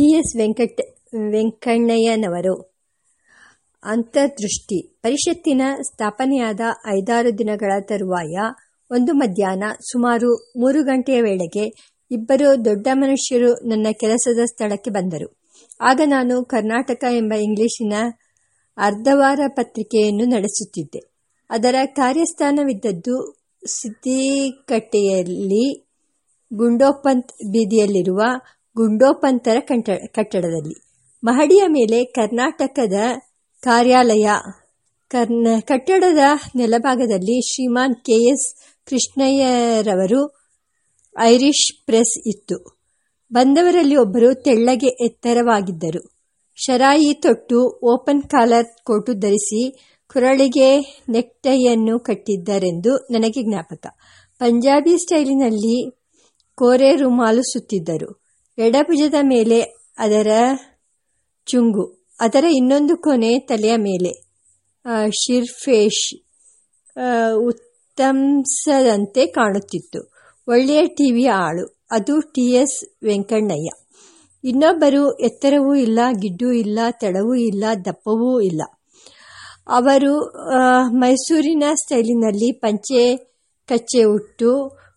T S Venkata, ವೆಂಕಣ್ಣಯ್ಯನವರು. ಅಂತರ್ದೃಷ್ಟಿ. ಪರಿಷತ್ತಿನ ಸ್ಥಾಪನೆಯಾದ ಐದಾರು ದಿನಗಳ ತರುವಾಯ ಒಂದು ಮಧ್ಯಾಹ್ನ ಸುಮಾರು ಮೂರು ಗಂಟೆಯ ವೇಳೆಗೆ ಇಬ್ಬರು ದೊಡ್ಡ ಮನುಷ್ಯರು ನನ್ನ ಕೆಲಸದ ಸ್ಥಳಕ್ಕೆ ಬಂದರು. ಆಗ ನಾನು ಕರ್ನಾಟಕ ಎಂಬ ಇಂಗ್ಲಿಶಿನ ಅರ್ಧವಾರ ಪತ್ರಿಕೆಯನ್ನು ನಡೆಸುತ್ತಿದ್ದೆ. ಅದರ ಕಾರ್ಯಸ್ಥಾನವಿದ್ದದ್ದು ಸಿದ್ದಿಕಟ್ಟೆಯಲ್ಲಿ ಗುಂಡೋಪಂತ್ ಬೀದಿಯಲ್ಲಿರುವ ಗುಂಡೋಪಂತರ ಕಟ್ಟಡದಲ್ಲಿ. ಮಹಡಿಯ ಮೇಲೆ ಕರ್ನಾಟಕದ ಕಾರ್ಯಾಲಯ. ಕರ್ನ, ಕಟ್ಟಡದ ನೆಲಭಾಗದಲ್ಲಿ ಶ್ರೀಮಾನ್ ಕೆ ಎಸ್ ಕೃಷ್ಣಯ್ಯರವರು ಐರಿಷ್ ಪ್ರೆಸ್ ಇತ್ತು. ಬಂದವರಲ್ಲಿ ಒಬ್ಬರು ತೆಳ್ಳಗೆ ಎತ್ತರವಾಗಿದ್ದರು. ಶರಾಯಿ ತೊಟ್ಟು ಓಪನ್ ಕಾಲರ್ ಕೋಟು ಧರಿಸಿ ಕುರಳಿಗೆ ನೆಕ್ಟೈಯನ್ನು ಕಟ್ಟಿದ್ದರೆಂದು ನನಗೆ ಜ್ಞಾಪಕ. ಪಂಜಾಬಿ ಸ್ಟೈಲಿನಲ್ಲಿ ಕೋರೆ ರುಮಾಲು ಸುತ್ತಿದ್ದರು ಎಡಭುಜದ ಮೇಲೆ ಅದರ ಚುಂಗು, ಅದರ ಇನ್ನೊಂದು ಕೊನೆ ತಲೆಯ ಮೇಲೆ. ಶಿರ್ಫೇಶ್ ಉತ್ತಂಸದಂತೆ ಕಾಣುತ್ತಿತ್ತು. ಒಳ್ಳೆಯ ಟಿವಿಯ ಆಳು. ಅದು ಟಿ ಎಸ್ ವೆಂಕಣ್ಣಯ್ಯ. ಇನ್ನೊಬ್ಬರು ಎತ್ತರವೂ ಇಲ್ಲ, ಗಿಡ್ಡೂ ಇಲ್ಲ ತೆಳವೂ ಇಲ್ಲ, ದಪ್ಪವೂ ಇಲ್ಲ. ಅವರು ಮೈಸೂರಿನ ಸ್ಟೈಲಿನಲ್ಲಿ ಪಂಚೆ ಕಚ್ಚೆ ಉಟ್ಟು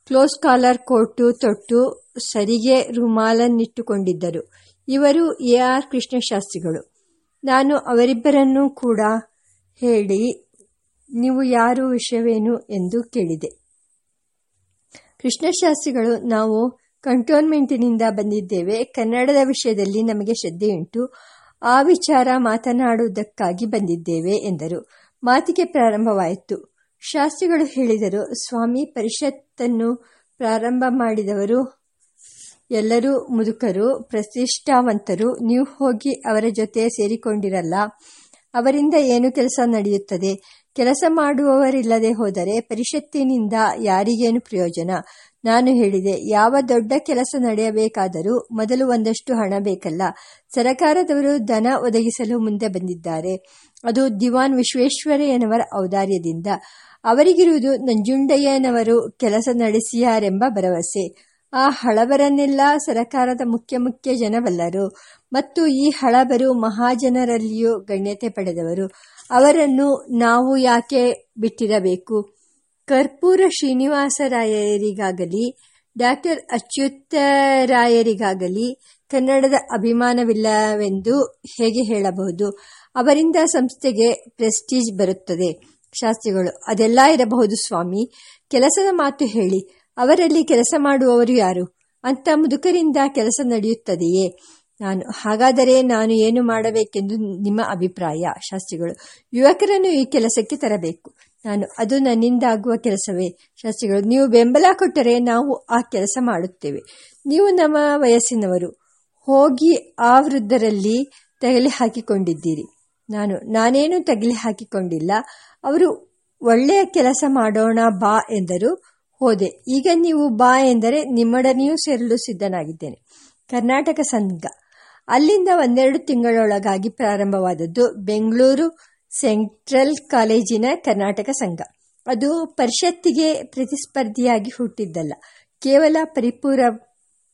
ಕ್ಲೋಸ್ ಕಾಲರ್ ಕೋಟು ತೊಟ್ಟು ಸರಿಗೆ ರುಮಾಲನ್ನಿಟ್ಟುಕೊಂಡಿದ್ದರು. ಇವರು ಎ ಆರ್ ಕೃಷ್ಣಶಾಸ್ತ್ರಿಗಳು. ನಾನು ಅವರಿಬ್ಬರನ್ನೂ ಕೂಡ ಹೇಳಿ ನೀವು ಯಾರು ವಿಷಯವೇನು ಎಂದು ಕೇಳಿದೆ. ಕೃಷ್ಣಶಾಸ್ತ್ರಿಗಳು, ನಾವು ಕಂಟೋನ್ಮೆಂಟಿನಿಂದ ಬಂದಿದ್ದೇವೆ. ಕನ್ನಡದ ವಿಷಯದಲ್ಲಿ ನಮಗೆ ಶ್ರದ್ಧೆಯುಂಟು. ಆ ವಿಚಾರ ಮಾತನಾಡುವುದಕ್ಕಾಗಿ ಬಂದಿದ್ದೇವೆ ಎಂದರು. ಮಾತಿಗೆ ಪ್ರಾರಂಭವಾಯಿತು. ಶಾಸ್ತ್ರಿಗಳು ಹೇಳಿದರು, ಸ್ವಾಮಿ ಪರಿಷತ್ತನ್ನು ಪ್ರಾರಂಭ ಮಾಡಿದವರು ಎಲ್ಲರೂ ಮುದುಕರು, ಪ್ರತಿಷ್ಠಾವಂತರು. ನೀವು ಹೋಗಿ ಅವರ ಜೊತೆ ಸೇರಿಕೊಂಡಿರಲ್ಲ. ಅವರಿಂದ ಏನು ಕೆಲಸ ನಡೆಯುತ್ತದೆ? ಕೆಲಸ ಮಾಡುವವರಿಲ್ಲದೆ ಹೋದರೆ ಪರಿಷತ್ತಿನಿಂದ ಯಾರಿಗೇನು ಪ್ರಯೋಜನ? ನಾನು ಹೇಳಿದೆ, ಯಾವ ದೊಡ್ಡ ಕೆಲಸ ನಡೆಯಬೇಕಾದರೂ ಮೊದಲು ಒಂದಷ್ಟು ಹಣ ಬೇಕಲ್ಲ. ಸರಕಾರದವರು ಧನ ಒದಗಿಸಲು ಮುಂದೆ ಬಂದಿದ್ದಾರೆ. ಅದು ದಿವಾನ್ ವಿಶ್ವೇಶ್ವರಯ್ಯನವರ ಔದಾರ್ಯದಿಂದ. ಅವರಿಗಿರುವುದು ನಂಜುಂಡಯ್ಯನವರು ಕೆಲಸ ನಡೆಸಿಯಾರೆಂಬ ಭರವಸೆ. ಆ ಹಳಬರನ್ನೆಲ್ಲ ಸರಕಾರದ ಮುಖ್ಯ ಮುಖ್ಯ ಜನವಲ್ಲರು. ಮತ್ತು ಈ ಹಳಬರು ಮಹಾಜನರಲ್ಲಿಯೂ ಗಣ್ಯತೆ ಪಡೆದವರು. ಅವರನ್ನು ನಾವು ಯಾಕೆ ಬಿಟ್ಟಿರಬೇಕು? ಕರ್ಪೂರ ಶ್ರೀನಿವಾಸರಾಯರಿಗಾಗಲಿ ಡಾಕ್ಟರ್ ಅಚ್ಯುತರಾಯರಿಗಾಗಲಿ ಕನ್ನಡದ ಅಭಿಮಾನವಿಲ್ಲವೆಂದು ಹೇಗೆ ಹೇಳಬಹುದು? ಅವರಿಂದ ಸಂಸ್ಥೆಗೆ ಪ್ರೆಸ್ಟೀಜ್ ಬರುತ್ತದೆ. ಶಾಸ್ತ್ರಿಗಳು, ಅದೆಲ್ಲ ಇರಬಹುದು ಸ್ವಾಮಿ. ಕೆಲಸದ ಮಾತು ಹೇಳಿ. ಅವರಲ್ಲಿ ಕೆಲಸ ಮಾಡುವವರು ಯಾರು? ಅಂತ ಮುದುಕರಿಂದ ಕೆಲಸ ನಡೆಯುತ್ತದೆಯೇ? ನಾನು, ಹಾಗಾದರೆ ನಾನು ಏನು ಮಾಡಬೇಕೆಂದು ನಿಮ್ಮ ಅಭಿಪ್ರಾಯ? ಶಾಸ್ತ್ರಿಗಳು, ಯುವಕರನ್ನು ಈ ಕೆಲಸಕ್ಕೆ ತರಬೇಕು. ನಾನು, ಅದು ನನ್ನಿಂದಾಗುವ ಕೆಲಸವೇ. ಶಾಸ್ತ್ರಿಗಳು, ನೀವು ಬೆಂಬಲ ಕೊಟ್ಟರೆ ನಾವು ಆ ಕೆಲಸ ಮಾಡುತ್ತೇವೆ. ನೀವು ನಮ್ಮ ವಯಸ್ಸಿನವರು. ಹೋಗಿ ಆ ವೃದ್ಧರಲ್ಲಿ ತಗಲಿ ಹಾಕಿಕೊಂಡಿದ್ದೀರಿ ನಾನು, ನಾನೇನು ತಗಲಿ ಹಾಕಿಕೊಂಡಿಲ್ಲ. ಅವರು ಒಳ್ಳೆಯ ಕೆಲಸ ಮಾಡೋಣ ಬಾ ಎಂದರು. ಹೋದೆ. ಈಗ ನೀವು ಬಾ ಎಂದರೆ ನಿಮ್ಮೊಡನೆಯೂ ಸೇರಲು ಸಿದ್ಧನಾಗಿದ್ದೇನೆ. ಕರ್ನಾಟಕ ಸಂಘ. ಅಲ್ಲಿಂದ ಒಂದೆರಡು ತಿಂಗಳೊಳಗಾಗಿ ಪ್ರಾರಂಭವಾದದ್ದು ಬೆಂಗಳೂರು ಸೆಂಟ್ರಲ್ ಕಾಲೇಜಿನ ಕರ್ನಾಟಕ ಸಂಘ. ಅದು ಪರಿಷತ್ತಿಗೆ ಪ್ರತಿಸ್ಪರ್ಧಿಯಾಗಿ ಹುಟ್ಟಿದ್ದಲ್ಲ. ಕೇವಲ ಪರಿಪೂರ,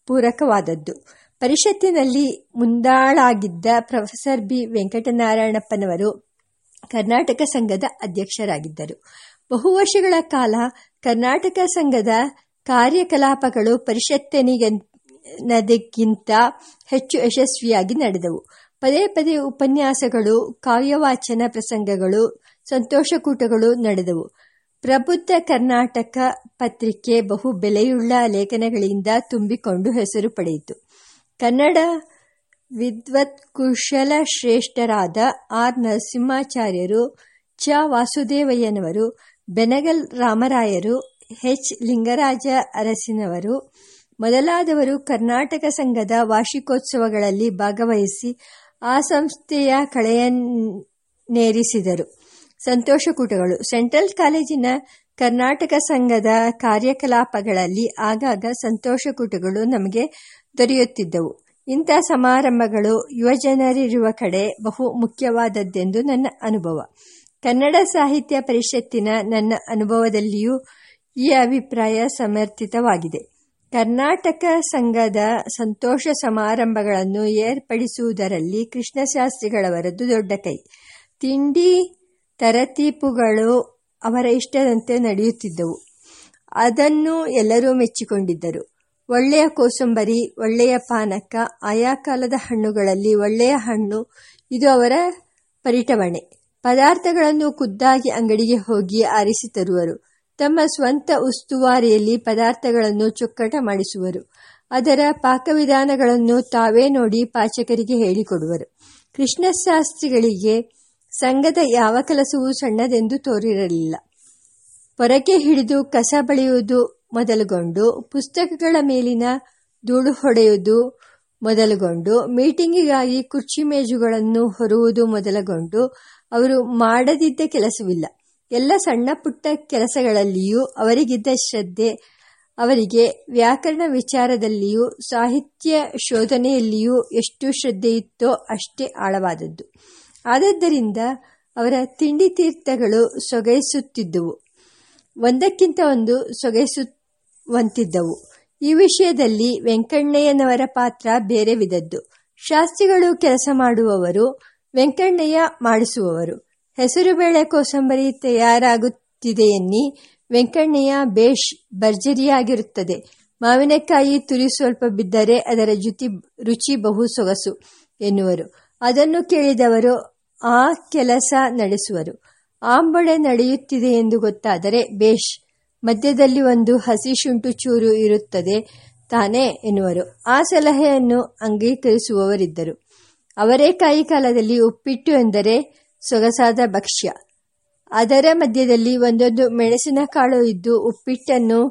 ಪೂರಕವಾದದ್ದು. ಪರಿಷತ್ತಿನಲ್ಲಿ ಮುಂದಾಳಾಗಿದ್ದ ಪ್ರೊಫೆಸರ್ ಬಿ. ವೆಂಕಟನಾರಾಯಣಪ್ಪನವರು ಕರ್ನಾಟಕ ಸಂಘದ ಅಧ್ಯಕ್ಷರಾಗಿದ್ದರು. ಬಹು ವರ್ಷಗಳ ಕಾಲ ಕರ್ನಾಟಕ ಸಂಘದ ಕಾರ್ಯಕಲಾಪಗಳು ಪರಿಷತ್ತಿನದಕ್ಕಿಂತ ಹೆಚ್ಚು ಯಶಸ್ವಿಯಾಗಿ ನಡೆದವು. ಪದೇ ಪದೇ ಉಪನ್ಯಾಸಗಳು, ಕಾವ್ಯವಾಚನ ಪ್ರಸಂಗಗಳು, ಸಂತೋಷಕೂಟಗಳು ನಡೆದವು. ಪ್ರಬುದ್ಧ ಕರ್ನಾಟಕ ಪತ್ರಿಕೆ ಬಹು ಬೆಲೆಯುಳ್ಳ ಲೇಖನಗಳಿಂದ ತುಂಬಿಕೊಂಡು ಹೆಸರು ಪಡೆಯಿತು. ಕನ್ನಡ ವಿದ್ವತ್ ಕುಶಲ ಶ್ರೇಷ್ಠರಾದ ಆರ್ ನರಸಿಂಹಾಚಾರ್ಯರು, ಚ ವಾಸುದೇವಯ್ಯನವರು, ಬೆನಗಲ್ ರಾಮರಾಯರು, ಎಚ್ ಲಿಂಗರಾಜ ಅರಸಿನವರು, ಮೊದಲಾದವರು ಕರ್ನಾಟಕ ಸಂಘದ ವಾರ್ಷಿಕೋತ್ಸವಗಳಲ್ಲಿ ಭಾಗವಹಿಸಿ ಆ ಸಂಸ್ಥೆಯ ಕಳೆಯನ್ನೇರಿಸಿದರು. ಸಂತೋಷಕೂಟಗಳು. ಸೆಂಟ್ರಲ್ ಕಾಲೇಜಿನ ಕರ್ನಾಟಕ ಸಂಘದ ಕಾರ್ಯಕಲಾಪಗಳಲ್ಲಿ ಆಗಾಗ ಸಂತೋಷಕೂಟಗಳು ನಮಗೆ ದೊರೆಯುತ್ತಿದ್ದವು. ಇಂಥ ಸಮಾರಂಭಗಳು ಯುವಜನರಿರುವ ಕಡೆ ಬಹು ಮುಖ್ಯವಾದದ್ದೆಂದು ನನ್ನ ಅನುಭವ. ಕನ್ನಡ ಸಾಹಿತ್ಯ ಪರಿಷತ್ತಿನ ನನ್ನ ಅನುಭವದಲ್ಲಿಯೂ ಈ ಅಭಿಪ್ರಾಯ ಸಮರ್ಥಿತವಾಗಿದೆ. ಕರ್ನಾಟಕ ಸಂಘದ ಸಂತೋಷ ಸಮಾರಂಭಗಳನ್ನು ಏರ್ಪಡಿಸುವುದರಲ್ಲಿ ಕೃಷ್ಣಶಾಸ್ತ್ರಿಗಳವರದ್ದು ದೊಡ್ಡ ಕೈ. ತಿಂಡಿ ತರತೀಪುಗಳು ಅವರ ಇಷ್ಟದಂತೆ ನಡೆಯುತ್ತಿದ್ದವು. ಅದನ್ನು ಎಲ್ಲರೂ ಮೆಚ್ಚಿಕೊಂಡಿದ್ದರು. ಒಳ್ಳೆಯ ಕೋಸಂಬರಿ, ಒಳ್ಳೆಯ ಪಾನಕ, ಆಯಾ ಕಾಲದ ಹಣ್ಣುಗಳಲ್ಲಿ ಒಳ್ಳೆಯ ಹಣ್ಣು, ಇದು ಅವರ ಪರಿಟವಣೆ. ಪದಾರ್ಥಗಳನ್ನು ಖುದ್ದಾಗಿ ಅಂಗಡಿಗೆ ಹೋಗಿ ಆರಿಸಿ ತರುವರು. ತಮ್ಮ ಸ್ವಂತ ಉಸ್ತುವಾರಿಯಲ್ಲಿ ಪದಾರ್ಥಗಳನ್ನು ಚೊಕ್ಕಟ ಮಾಡಿಸುವರು. ಅದರ ಪಾಕವಿಧಾನಗಳನ್ನು ತಾವೇ ನೋಡಿ ಪಾಚಕರಿಗೆ ಹೇಳಿಕೊಡುವರು. ಕೃಷ್ಣಶಾಸ್ತ್ರಿಗಳಿಗೆ ಸಂಘದ ಯಾವ ಕೆಲಸವೂ ಸಣ್ಣದೆಂದು ತೋರಿರಲಿಲ್ಲ. ಪೊರಕೆ ಹಿಡಿದು ಕಸ ಬಳಿಯುವುದು ಮೊದಲುಗೊಂಡು ಪುಸ್ತಕಗಳ ಮೇಲಿನ ಧೂಳು ಹೊಡೆಯುವುದು ಮೊದಲುಗೊಂಡು, ಮೀಟಿಂಗಿಗಾಗಿ ಕುರ್ಚಿ ಮೇಜುಗಳನ್ನು ಹೊರುವುದು ಮೊದಲುಗೊಂಡು, ಅವರು ಮಾಡದಿದ್ದ ಕೆಲಸವಿಲ್ಲ. ಎಲ್ಲ ಸಣ್ಣ ಪುಟ್ಟ ಕೆಲಸಗಳಲ್ಲಿಯೂ ಅವರಿಗಿದ್ದ ಶ್ರದ್ಧೆ, ಅವರಿಗೆ ವ್ಯಾಕರಣ ವಿಚಾರದಲ್ಲಿಯೂ ಸಾಹಿತ್ಯ ಶೋಧನೆಯಲ್ಲಿಯೂ ಎಷ್ಟು ಶ್ರದ್ಧೆಯಿತ್ತೋ ಅಷ್ಟೇ ಆಳವಾದದ್ದು. ಆದದ್ದರಿಂದ ಅವರ ತಿಂಡಿ ತೀರ್ಥಗಳು ಸೊಗೈಸುತ್ತಿದ್ದುವು. ಒಂದಕ್ಕಿಂತ ಒಂದು ಸೊಗೈಸುವಂತಿದ್ದವು ಈ ವಿಷಯದಲ್ಲಿ ವೆಂಕಣ್ಣಯ್ಯನವರ ಪಾತ್ರ ಬೇರೆ ವಿಧದ್ದು ಶಾಸ್ತ್ರಿಗಳು ಕೆಲಸ ಮಾಡುವವರು, ವೆಂಕಣ್ಣಯ್ಯ ಮಾಡಿಸುವವರು. ಹೆಸರುಬೇಳೆ ಕೋಸಂಬರಿ ತಯಾರಾಗುತ್ತಿದೆಯನ್ನಿ ವೆಂಕಣ್ಣಯ್ಯ ಬೇಷ್ ಭರ್ಜರಿಯಾಗಿರುತ್ತದೆ. ಮಾವಿನಕಾಯಿ ತುರಿ ಸ್ವಲ್ಪ ಬಿದ್ದರೆ ಅದರ ಜುತಿ, ರುಚಿ ಬಹು ಸೊಗಸು ಎನ್ನುವರು. ಅದನ್ನು ಕೇಳಿದವರು, ಆ ಕೆಲಸ ನಡೆಸುವರು. ಆಂಬಳೆ ನಡೆಯುತ್ತಿದೆ ಎಂದು ಗೊತ್ತಾದರೆ ಬೇಷ್ ಮಧ್ಯದಲ್ಲಿ ಒಂದು ಹಸಿ ಶುಂಠು ಚೂರು ಇರುತ್ತದೆ ತಾನೇ ಎನ್ನುವರು. ಆ ಸಲಹೆಯನ್ನು ಅಂಗೀಕರಿಸುವವರಿದ್ದರು. ಅವರೇಕಾಯಿ ಕಾಲದಲ್ಲಿ ಉಪ್ಪಿಟ್ಟು ಎಂದರೆ ಸೊಗಸಾದ ಭಕ್ಷ್ಯ. ಅದರ ಮಧ್ಯದಲ್ಲಿ ಒಂದೊಂದು ಮೆಣಸಿನ ಕಾಳು ಇದ್ದು ಉಪ್ಪಿಟ್ಟನ್ನು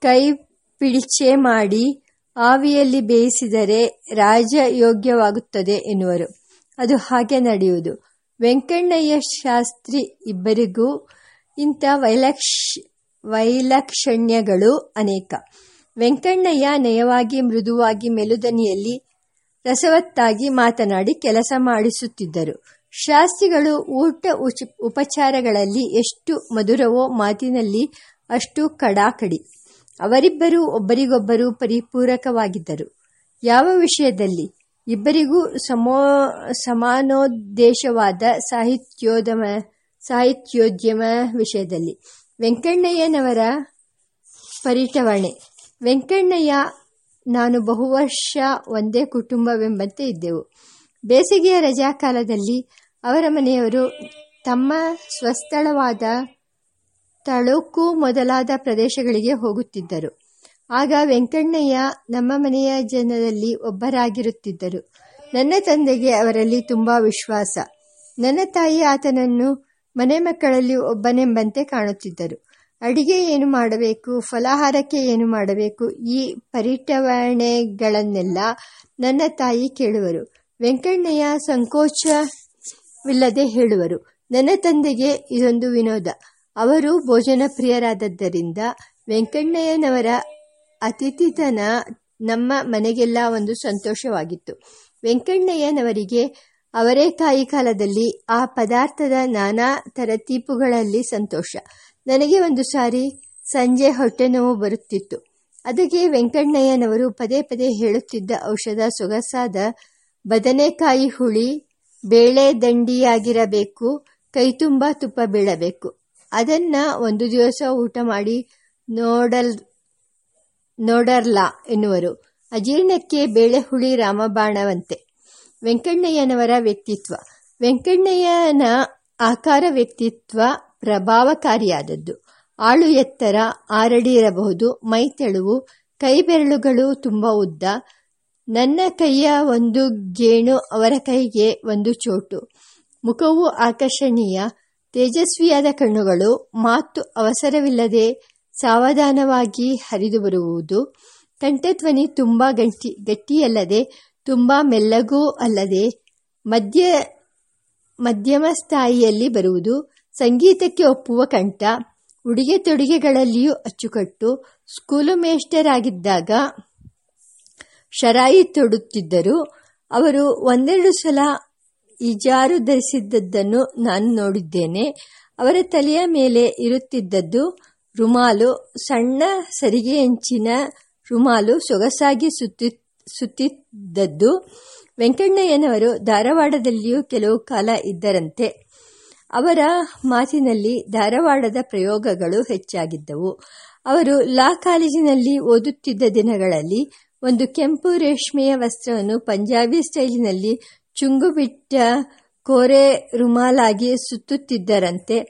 ಕೈ ಪಿಡಿಚೆ ಮಾಡಿ ಆವಿಯಲ್ಲಿ ಬೇಯಿಸಿದರೆ ರಾಜಯೋಗ್ಯವಾಗುತ್ತದೆ ಎನ್ನುವರು. ಅದು ಹಾಗೆ ನಡೆಯುವುದು. ವೆಂಕಣ್ಣಯ್ಯ ಶಾಸ್ತ್ರಿ ಇಬ್ಬರಿಗೂ ಇಂಥ ವೈಲಕ್ಷ ವೈಲಕ್ಷಣ್ಯಗಳು ಅನೇಕ. ವೆಂಕಣ್ಣಯ್ಯ ನಯವಾಗಿ ಮೃದುವಾಗಿ ಮೆಲುದನಿಯಲ್ಲಿ ರಸವತ್ತಾಗಿ ಮಾತನಾಡಿ ಕೆಲಸ ಮಾಡಿಸುತ್ತಿದ್ದರು. ಶಾಸ್ತ್ರಿಗಳು ಊಟ ಉಪಚಾರಗಳಲ್ಲಿ ಎಷ್ಟು ಮಧುರವೋ ಮಾತಿನಲ್ಲಿ ಅಷ್ಟು ಕಡಾಕಡಿ. ಅವರಿಬ್ಬರು ಒಬ್ಬರಿಗೊಬ್ಬರು ಪರಿಪೂರಕವಾಗಿದ್ದರು. ಯಾವ ವಿಷಯದಲ್ಲಿ? ಇಬ್ಬರಿಗೂ ಸಮೋ, ಸಮಾನೋದ್ದೇಶವಾದ ಸಾಹಿತ್ಯೋದ್ಯಮ ಸಾಹಿತ್ಯೋದ್ಯಮ ವಿಷಯದಲ್ಲಿ. ವೆಂಕಣ್ಣಯ್ಯನವರ ಪರಿಟವಣೆ ವೆಂಕಣ್ಣಯ್ಯ, ನಾನು ಬಹು ವರ್ಷ ಒಂದೇ ಕುಟುಂಬವೆಂಬಂತೆ ಇದ್ದೆವು. ಬೇಸಿಗೆಯ ರಜಾ ಕಾಲದಲ್ಲಿ ಅವರ ಮನೆಯವರು ತಮ್ಮ ಸ್ವಸ್ಥಳವಾದ ತಳುಕು ಮೊದಲಾದ ಪ್ರದೇಶಗಳಿಗೆ ಹೋಗುತ್ತಿದ್ದರು. ಆಗ ವೆಂಕಣ್ಣಯ್ಯ ನಮ್ಮ ಮನೆಯ ಜನರಲ್ಲಿ ಒಬ್ಬರಾಗಿರುತ್ತಿದ್ದರು. ನನ್ನ ತಂದೆಗೆ ಅವರಲ್ಲಿ ತುಂಬಾ ವಿಶ್ವಾಸ. ನನ್ನ ತಾಯಿ ಆತನನ್ನು ಮನೆ ಮಕ್ಕಳಲ್ಲಿ ಒಬ್ಬನೆಂಬಂತೆ ಕಾಣುತ್ತಿದ್ದರು. ಅಡಿಗೆ ಏನು ಮಾಡಬೇಕು, ಫಲಾಹಾರಕ್ಕೆ ಏನು ಮಾಡಬೇಕು, ಈ ಪರಿಟವಣೆಗಳನ್ನೆಲ್ಲ ನನ್ನ ತಾಯಿ ಕೇಳುವರು. ವೆಂಕಣ್ಣಯ್ಯ ಸಂಕೋಚವಿಲ್ಲದೆ ಹೇಳುವರು, ನನ್ನ ತಂದೆಗೆ ಇದೊಂದು ವಿನೋದ. ಅವರು ಭೋಜನ ಪ್ರಿಯರಾದದ್ದರಿಂದ ವೆಂಕಣ್ಣಯ್ಯನವರ ಅತಿಥಿತನ ನಮ್ಮ ಮನೆಗೆಲ್ಲ ಒಂದು ಸಂತೋಷವಾಗಿತ್ತು. ವೆಂಕಣ್ಣಯ್ಯನವರಿಗೆ ಅವರೇಕಾಯಿ ಕಾಲದಲ್ಲಿ ಆ ಪದಾರ್ಥದ ನಾನಾ ತರತೀಪುಗಳಲ್ಲಿ ಸಂತೋಷ. ನನಗೆ ಒಂದು ಸಾರಿ ಸಂಜೆ ಹೊಟ್ಟೆ ನೋವು ಬರುತ್ತಿತ್ತು. ಅದಕ್ಕೆ ವೆಂಕಣ್ಣಯ್ಯನವರು ಪದೇ ಪದೇ ಹೇಳುತ್ತಿದ್ದ ಔಷಧ ಸೊಗಸಾದ ಬದನೆಕಾಯಿ ಹುಳಿ, ಬೇಳೆ ದಂಡಿಯಾಗಿರಬೇಕು, ಕೈತುಂಬ ತುಪ್ಪ ಬೀಳಬೇಕು. ಅದನ್ನ ಒಂದು ದಿವಸ ಊಟ ಮಾಡಿ ನೋಡಲ್, ನೋಡರ್ಲಾ ಎನ್ನುವರು. ಅಜೀರ್ಣಕ್ಕೆ ಬೇಳೆ ಹುಳಿ ರಾಮಬಾಣವಂತೆ. ವೆಂಕಣ್ಣಯ್ಯನವರ ವ್ಯಕ್ತಿತ್ವ. ವೆಂಕಣ್ಣಯ್ಯನ ಆಕಾರ ವ್ಯಕ್ತಿತ್ವ ಪ್ರಭಾವಕಾರಿಯಾದದ್ದು. ಆಳು ಎತ್ತರ, ಆರಡಿ ಇರಬಹುದು, ಮೈ ತೆಳುವು, ಕೈ ಬೆರಳುಗಳು ತುಂಬ ಉದ್ದ. ನನ್ನ ಕೈಯ ಒಂದು ಗೇಣು ಅವರ ಕೈಗೆ ಒಂದು ಚೋಟು. ಮುಖವು ಆಕರ್ಷಣೀಯ, ತೇಜಸ್ವಿಯಾದ ಕಣ್ಣುಗಳು, ಮಾತು ಅವಸರವಿಲ್ಲದೆ ಸಾವಧಾನವಾಗಿ ಹರಿದು ಬರುವುದು. ಕಂಠಧ್ವನಿ ತುಂಬ ಗಟ್ಟಿ ಗಟ್ಟಿಯಲ್ಲದೆ ತುಂಬ ಮೆಲ್ಲಗೂ ಅಲ್ಲದೆ ಮಧ್ಯ ಮಧ್ಯಮ ಸ್ಥಾಯಿಯಲ್ಲಿ ಬರುವುದು, ಸಂಗೀತಕ್ಕೆ ಒಪ್ಪುವ ಕಂಠ, ಉಡುಗೆ ತೊಡುಗೆಗಳಲ್ಲಿಯೂ ಅಚ್ಚುಕಟ್ಟು, ಸ್ಕೂಲು ಮೇಸ್ಟರ್ ಆಗಿದ್ದಾಗ ಶರಾಯಿ ತೊಡುತ್ತಿದ್ದರು. ಅವರು ಒಂದೆರಡು ಸಲ ಈಜಾರು ಧರಿಸಿದ್ದದ್ದನ್ನು ನಾನು ನೋಡಿದ್ದೇನೆ. ಅವರ ತಲೆಯ ಮೇಲೆ ಇರುತ್ತಿದ್ದದ್ದು ರುಮಾಲು, ಸಣ್ಣ ಸರಿಗೆ ಹೆಂಚಿನ ರುಮಾಲು, ಸೊಗಸಾಗಿ ಸುತ್ತಿ ಸುತ್ತಿದ್ದದ್ದು. ವೆಂಕಣ್ಣಯ್ಯನವರು ಧಾರವಾಡದಲ್ಲಿಯೂ ಕೆಲವು ಕಾಲ ಇದ್ದರಂತೆ. ಅವರ ಮಾತಿನಲ್ಲಿ ಧಾರವಾಡದ ಪ್ರಯೋಗಗಳು ಹೆಚ್ಚಾಗಿದ್ದವು. ಅವರು ಲಾ ಕಾಲೇಜಿನಲ್ಲಿ ಓದುತ್ತಿದ್ದ ದಿನಗಳಲ್ಲಿ ಒಂದು ಕೆಂಪು ರೇಷ್ಮೆಯ ವಸ್ತ್ರವನ್ನು ಪಂಜಾಬಿ ಸ್ಟೈಲಿನಲ್ಲಿ ಚುಂಗು ಬಿಟ್ಟ ಕೋರೆ ರುಮಾಲಾಗಿ ಸುತ್ತುತ್ತಿದ್ದರಂತೆ.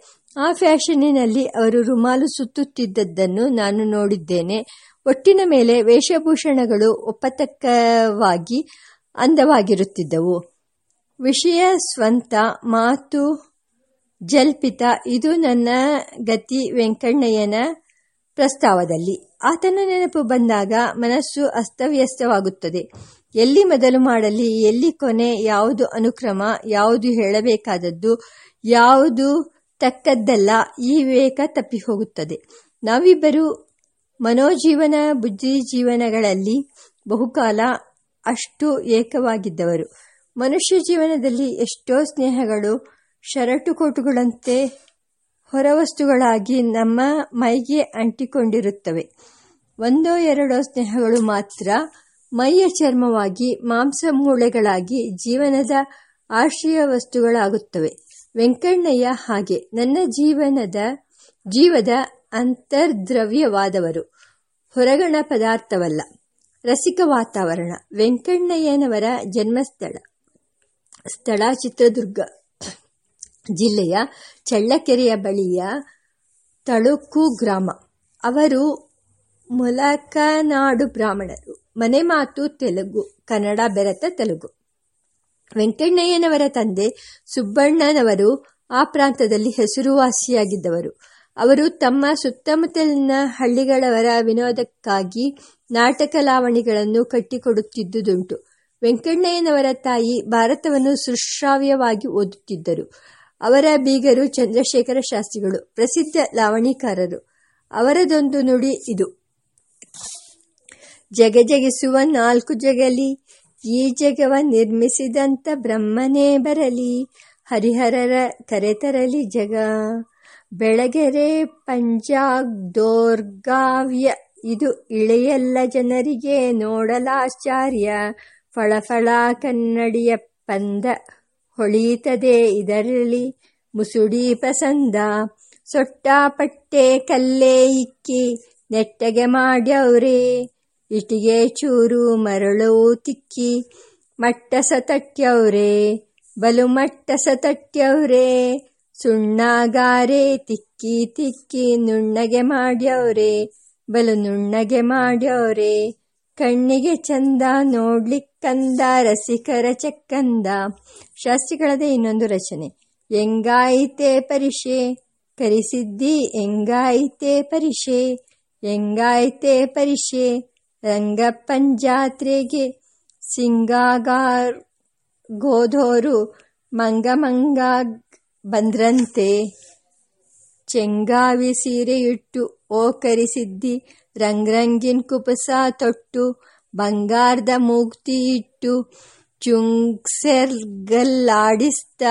ಆ ಫ್ಯಾಷನ್ನಿನಲ್ಲಿ ಅವರು ರುಮಾಲು ಸುತ್ತುತ್ತಿದ್ದದ್ದನ್ನು ನಾನು ನೋಡಿದ್ದೇನೆ. ಒಟ್ಟಿನ ಮೇಲೆ ವೇಷಭೂಷಣಗಳು ಒಪ್ಪತಕ್ಕವಾಗಿ ಅಂದವಾಗಿರುತ್ತಿದ್ದವು. ವಿಷಯ ಸ್ವಂತ, ಮಾತು ಜಲ್ಪಿತ, ಇದು ನನ್ನ ಗತಿ ವೆಂಕಣ್ಣಯ್ಯನ ಪ್ರಸ್ತಾವದಲ್ಲಿ. ಆತನ ನೆನಪು ಬಂದಾಗ ಮನಸ್ಸು ಅಸ್ತವ್ಯಸ್ತವಾಗುತ್ತದೆ. ಎಲ್ಲಿ ಮೊದಲು ಮಾಡಲಿ, ಎಲ್ಲಿ ಕೊನೆ, ಯಾವುದು ಅನುಕ್ರಮ, ಯಾವುದು ಹೇಳಬೇಕಾದದ್ದು, ಯಾವುದು ತಕ್ಕದ್ದಲ್ಲ, ಈ ವಿವೇಕ ತಪ್ಪಿ ಹೋಗುತ್ತದೆ ನಾವಿಬ್ಬರು ಮನೋಜೀವನ, ಬುದ್ಧಿಜೀವನಗಳಲ್ಲಿ ಬಹುಕಾಲ ಅಷ್ಟು ಏಕವಾಗಿದ್ದವರು. ಮನುಷ್ಯ ಜೀವನದಲ್ಲಿ ಎಷ್ಟೋ ಸ್ನೇಹಗಳು, ಶರಟುಕೋಟುಗಳಂತೆ ಹೊರವಸ್ತುಗಳಾಗಿ ನಮ್ಮ ಮೈಗೆ ಅಂಟಿಕೊಂಡಿರುತ್ತವೆ. ಒಂದೋ ಎರಡೋ ಸ್ನೇಹಗಳು ಮಾತ್ರ ಮೈಯ ಚರ್ಮವಾಗಿ, ಮಾಂಸ ಮೂಳೆಗಳಾಗಿ ಜೀವನದ ಆಶ್ರಯ ವಸ್ತುಗಳಾಗುತ್ತವೆ. ವೆಂಕಣ್ಣಯ್ಯ ಹಾಗೆ. ನನ್ನ ಜೀವನದ, ಜೀವದ ಅಂತರ್ದ್ರವ್ಯವಾದವರು. ಹೊರಗಣ ಪದಾರ್ಥವಲ್ಲ. ರಸಿಕ ವಾತಾವರಣ. ವೆಂಕಣ್ಣಯ್ಯನವರ ಜನ್ಮಸ್ಥಳ. ಸ್ಥಳ ಚಿತ್ರದುರ್ಗ. ಜಿಲ್ಲೆಯ ಚಳ್ಳಕೆರೆಯ ಬಳಿಯ ತಳುಕು ಗ್ರಾಮ. ಅವರು ಮೊಲಕನಾಡು ಬ್ರಾಹ್ಮಣರು. ಮನೆ ಮಾತು ತೆಲುಗು, ಕನ್ನಡ ಬೆರೆತ ತೆಲುಗು. ವೆಂಕಣ್ಣಯ್ಯನವರ ತಂದೆ ಸುಬ್ಬಣ್ಣನವರು ಆ ಪ್ರಾಂತದಲ್ಲಿ ಹೆಸರುವಾಸಿಯಾಗಿದ್ದವರು. ಅವರು ತಮ್ಮ ಸುತ್ತಮುತ್ತಲಿನ ಹಳ್ಳಿಗಳವರ ವಿನೋದಕ್ಕಾಗಿ ನಾಟಕ ಲಾವಣಿಗಳನ್ನು ಕಟ್ಟಿಕೊಡುತ್ತಿದ್ದುದುಂಟು. ವೆಂಕಣ್ಣಯ್ಯನವರ ತಾಯಿ ಭಾರತವನ್ನು ಸುಶ್ರಾವ್ಯವಾಗಿ ಓದುತ್ತಿದ್ದರು. ಅವರ ಬೀಗರು ಚಂದ್ರಶೇಖರ ಶಾಸ್ತ್ರಿಗಳು, ಪ್ರಸಿದ್ಧ ಲಾವಣಿಕಾರರು. ಅವರದೊಂದು ನುಡಿ ಇದು. ಜಗಜಗಿಸುವ ನಾಲ್ಕು ಜಗಲಿ, ಈ ಜಗವ ನಿರ್ಮಿಸಿದಂತ ಬ್ರಹ್ಮನೇ ಬರಲಿ, ಹರಿಹರರ ಕರೆತರಲಿ ಜಗ. ಬೆಳಗೆರೆ ಪಂಜಾಗ್ದೋರ್ಗಾವ್ಯ ಇದು ಇಳೆಯಲ್ಲ ಜನರಿಗೆ ನೋಡಲಾಶ್ಚರ್ಯ. ಫಳಫಳ ಕನ್ನಡಿಯ ಪಂದ ಹೊಳೀತದೆ ಇದರಲ್ಲಿ ಮುಸುಡಿ ಪಸಂದ. ಸೊಟ್ಟಾಪಟ್ಟೆ ಕಲ್ಲೇ ಇಕ್ಕಿ ನೆಟ್ಟಗೆ ಮಾಡ್ಯವ್ರೆ. ಇಟಿಗೆ ಚೂರು ಮರಳು ತಿಕ್ಕಿ ಮಟ್ಟಸ ತಟ್ಯವ್ರೆ. ಬಲು ಮಟ್ಟಸ ತಟ್ಯವ್ರೆ. ಸುಣ್ಣಗಾರೆ, ತಿಕ್ಕಿ ತಿಕ್ಕಿ ನುಣ್ಣಗೆ ಮಾಡ್ಯವ್ರೆ, ಬಲು ನುಣ್ಣಗೆ ಮಾಡ್ಯವ್ರೆ. ಕಣ್ಣಿಗೆ ಚಂದ ನೋಡ್ಲಿಕ್ಕಂದ ರಸಿಕರ ಚಕ್ಕಂದ. ಶಾಸ್ತ್ರಿಗಳದೇ ಇನ್ನೊಂದು ರಚನೆ. ಎಂಗಾಯಿತೆ ಪರಿಷೆ ಕರಿಸಿದ್ದಿ ಎಂಗಾಯಿತೆ ಪರಿಷೆ ಎಂಗಾಯಿತೆ ಪರಿಷೆ ರಂಗಪ್ಪಂಜಾತ್ರೆಗೆ ಸಿಂಗಾಗಾರ್ ಗೋಧೋರು ಮಂಗ ಮಂಗ ಬಂದ್ರಂತೆ. ಚೆಂಗಾವಿ ಸೀರೆಯಿಟ್ಟು ಓಕರಿಸಿದ್ದಿ ರಂಗ್ರಂಗಿನ್ ಕುಪಸ ತೊಟ್ಟು, ಬಂಗಾರದ ಮೂಕ್ತಿ ಇಟ್ಟು ಚುಂಗ್ಸೆರ್ಗಲ್ಲಾಡಿಸ್ತ,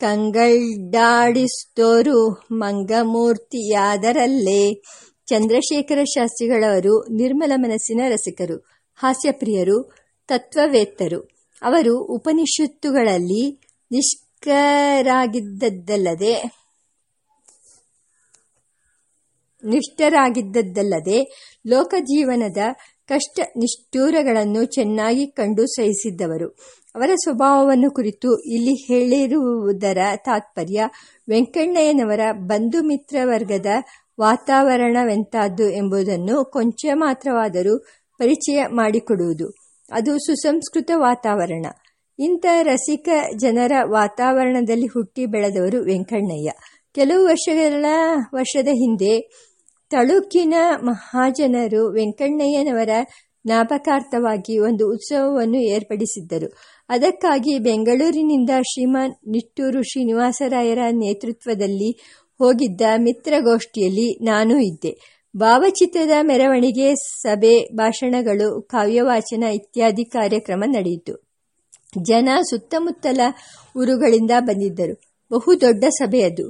ಕಂಗಳ್ಡಾಡಿಸ್ತೋರು ಮಂಗಮೂರ್ತಿಯಾದರಲ್ಲೇ. ಚಂದ್ರಶೇಖರ ಶಾಸ್ತ್ರಿಗಳವರು ನಿರ್ಮಲ ಮನಸ್ಸಿನ ರಸಿಕರು, ಹಾಸ್ಯಪ್ರಿಯರು, ತತ್ವವೇತ್ತರು. ಅವರು ಉಪನಿಷತ್ತುಗಳಲ್ಲಿ ನಿಷ್ಕರಾಗಿದ್ದದ್ದಲ್ಲದೆ ನಿಷ್ಠರಾಗಿದ್ದದ್ದಲ್ಲದೆ ಲೋಕಜೀವನದ ಕಷ್ಟ ನಿಷ್ಠೂರಗಳನ್ನು ಚೆನ್ನಾಗಿ ಕಂಡು ಸಹಿಸಿದ್ದವರು. ಅವರ ಸ್ವಭಾವವನ್ನು ಕುರಿತು ಇಲ್ಲಿ ಹೇಳಿರುವುದರ ತಾತ್ಪರ್ಯ ವೆಂಕಣ್ಣಯ್ಯನವರ ಬಂಧು ಮಿತ್ರ ವರ್ಗದ ವಾತಾವರಣವೆಂತಾದ್ದು ಎಂಬುದನ್ನು ಕೊಂಚ ಮಾತ್ರವಾದರೂ ಪರಿಚಯ ಮಾಡಿಕೊಡುವುದು. ಅದು ಸುಸಂಸ್ಕೃತ ವಾತಾವರಣ. ಇಂಥ ರಸಿಕ ಜನರ ವಾತಾವರಣದಲ್ಲಿ ಹುಟ್ಟಿ ಬೆಳೆದವರು ವೆಂಕಣ್ಣಯ್ಯ. ಕೆಲವು ವರ್ಷಗಳ, ವರ್ಷದ ಹಿಂದೆ ತಳುಕಿನ ಮಹಾಜನರು ವೆಂಕಣ್ಣಯ್ಯನವರ ಜ್ಞಾಪಕಾರ್ಥವಾಗಿ ಒಂದು ಉತ್ಸವವನ್ನು ಏರ್ಪಡಿಸಿದ್ದರು. ಅದಕ್ಕಾಗಿ ಬೆಂಗಳೂರಿನಿಂದ ಶ್ರೀಮಾನ್ ನಿಟ್ಟೂರು ಶ್ರೀನಿವಾಸರಾಯರ ನೇತೃತ್ವದಲ್ಲಿ ಹೋಗಿದ್ದ ಮಿತ್ರಗೋಷ್ಠಿಯಲ್ಲಿ ನಾನೂ ಇದ್ದೆ. ಭಾವಚಿತ್ರದ ಮೆರವಣಿಗೆ, ಸಭೆ, ಭಾಷಣಗಳು, ಕಾವ್ಯವಾಚನ ಇತ್ಯಾದಿ ಕಾರ್ಯಕ್ರಮ ನಡೆಯಿತು. ಜನ ಸುತ್ತಮುತ್ತಲ ಊರುಗಳಿಂದ ಬಂದಿದ್ದರು. ಬಹು ದೊಡ್ಡ ಸಭೆಯದು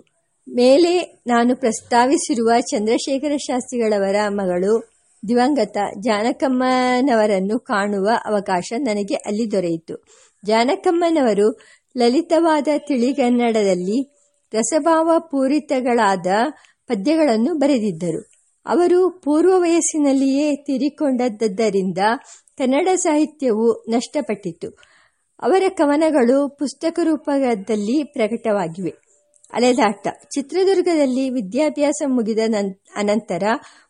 ಮೇಲೆ ನಾನು ಪ್ರಸ್ತಾವಿಸಿರುವ ಚಂದ್ರಶೇಖರ ಶಾಸ್ತ್ರಿಗಳವರ ಮಗಳು ದಿವಂಗತ ಜಾನಕಮ್ಮನವರನ್ನು ಕಾಣುವ ಅವಕಾಶ ನನಗೆ ಅಲ್ಲಿ ದೊರೆಯಿತು. ಜಾನಕಮ್ಮನವರು ಲಲಿತವಾದ ತಿಳಿಗನ್ನಡದಲ್ಲಿ ರಸಭಾವ ಪೂರಿತಗಳಾದ ಪದ್ಯಗಳನ್ನು ಬರೆದಿದ್ದರು. ಅವರು ಪೂರ್ವ ವಯಸ್ಸಿನಲ್ಲಿಯೇ ತೀರಿಕೊಂಡದ್ದರಿಂದ ಕನ್ನಡ ಸಾಹಿತ್ಯವು ನಷ್ಟಪಟ್ಟಿತು. ಅವರ ಕವನಗಳು ಪುಸ್ತಕ ರೂಪದಲ್ಲಿ ಪ್ರಕಟವಾಗಿವೆ. ಅಲೆದಾಟ. ಚಿತ್ರದುರ್ಗದಲ್ಲಿ ವಿದ್ಯಾಭ್ಯಾಸ ಮುಗಿದ ಅನಂತರ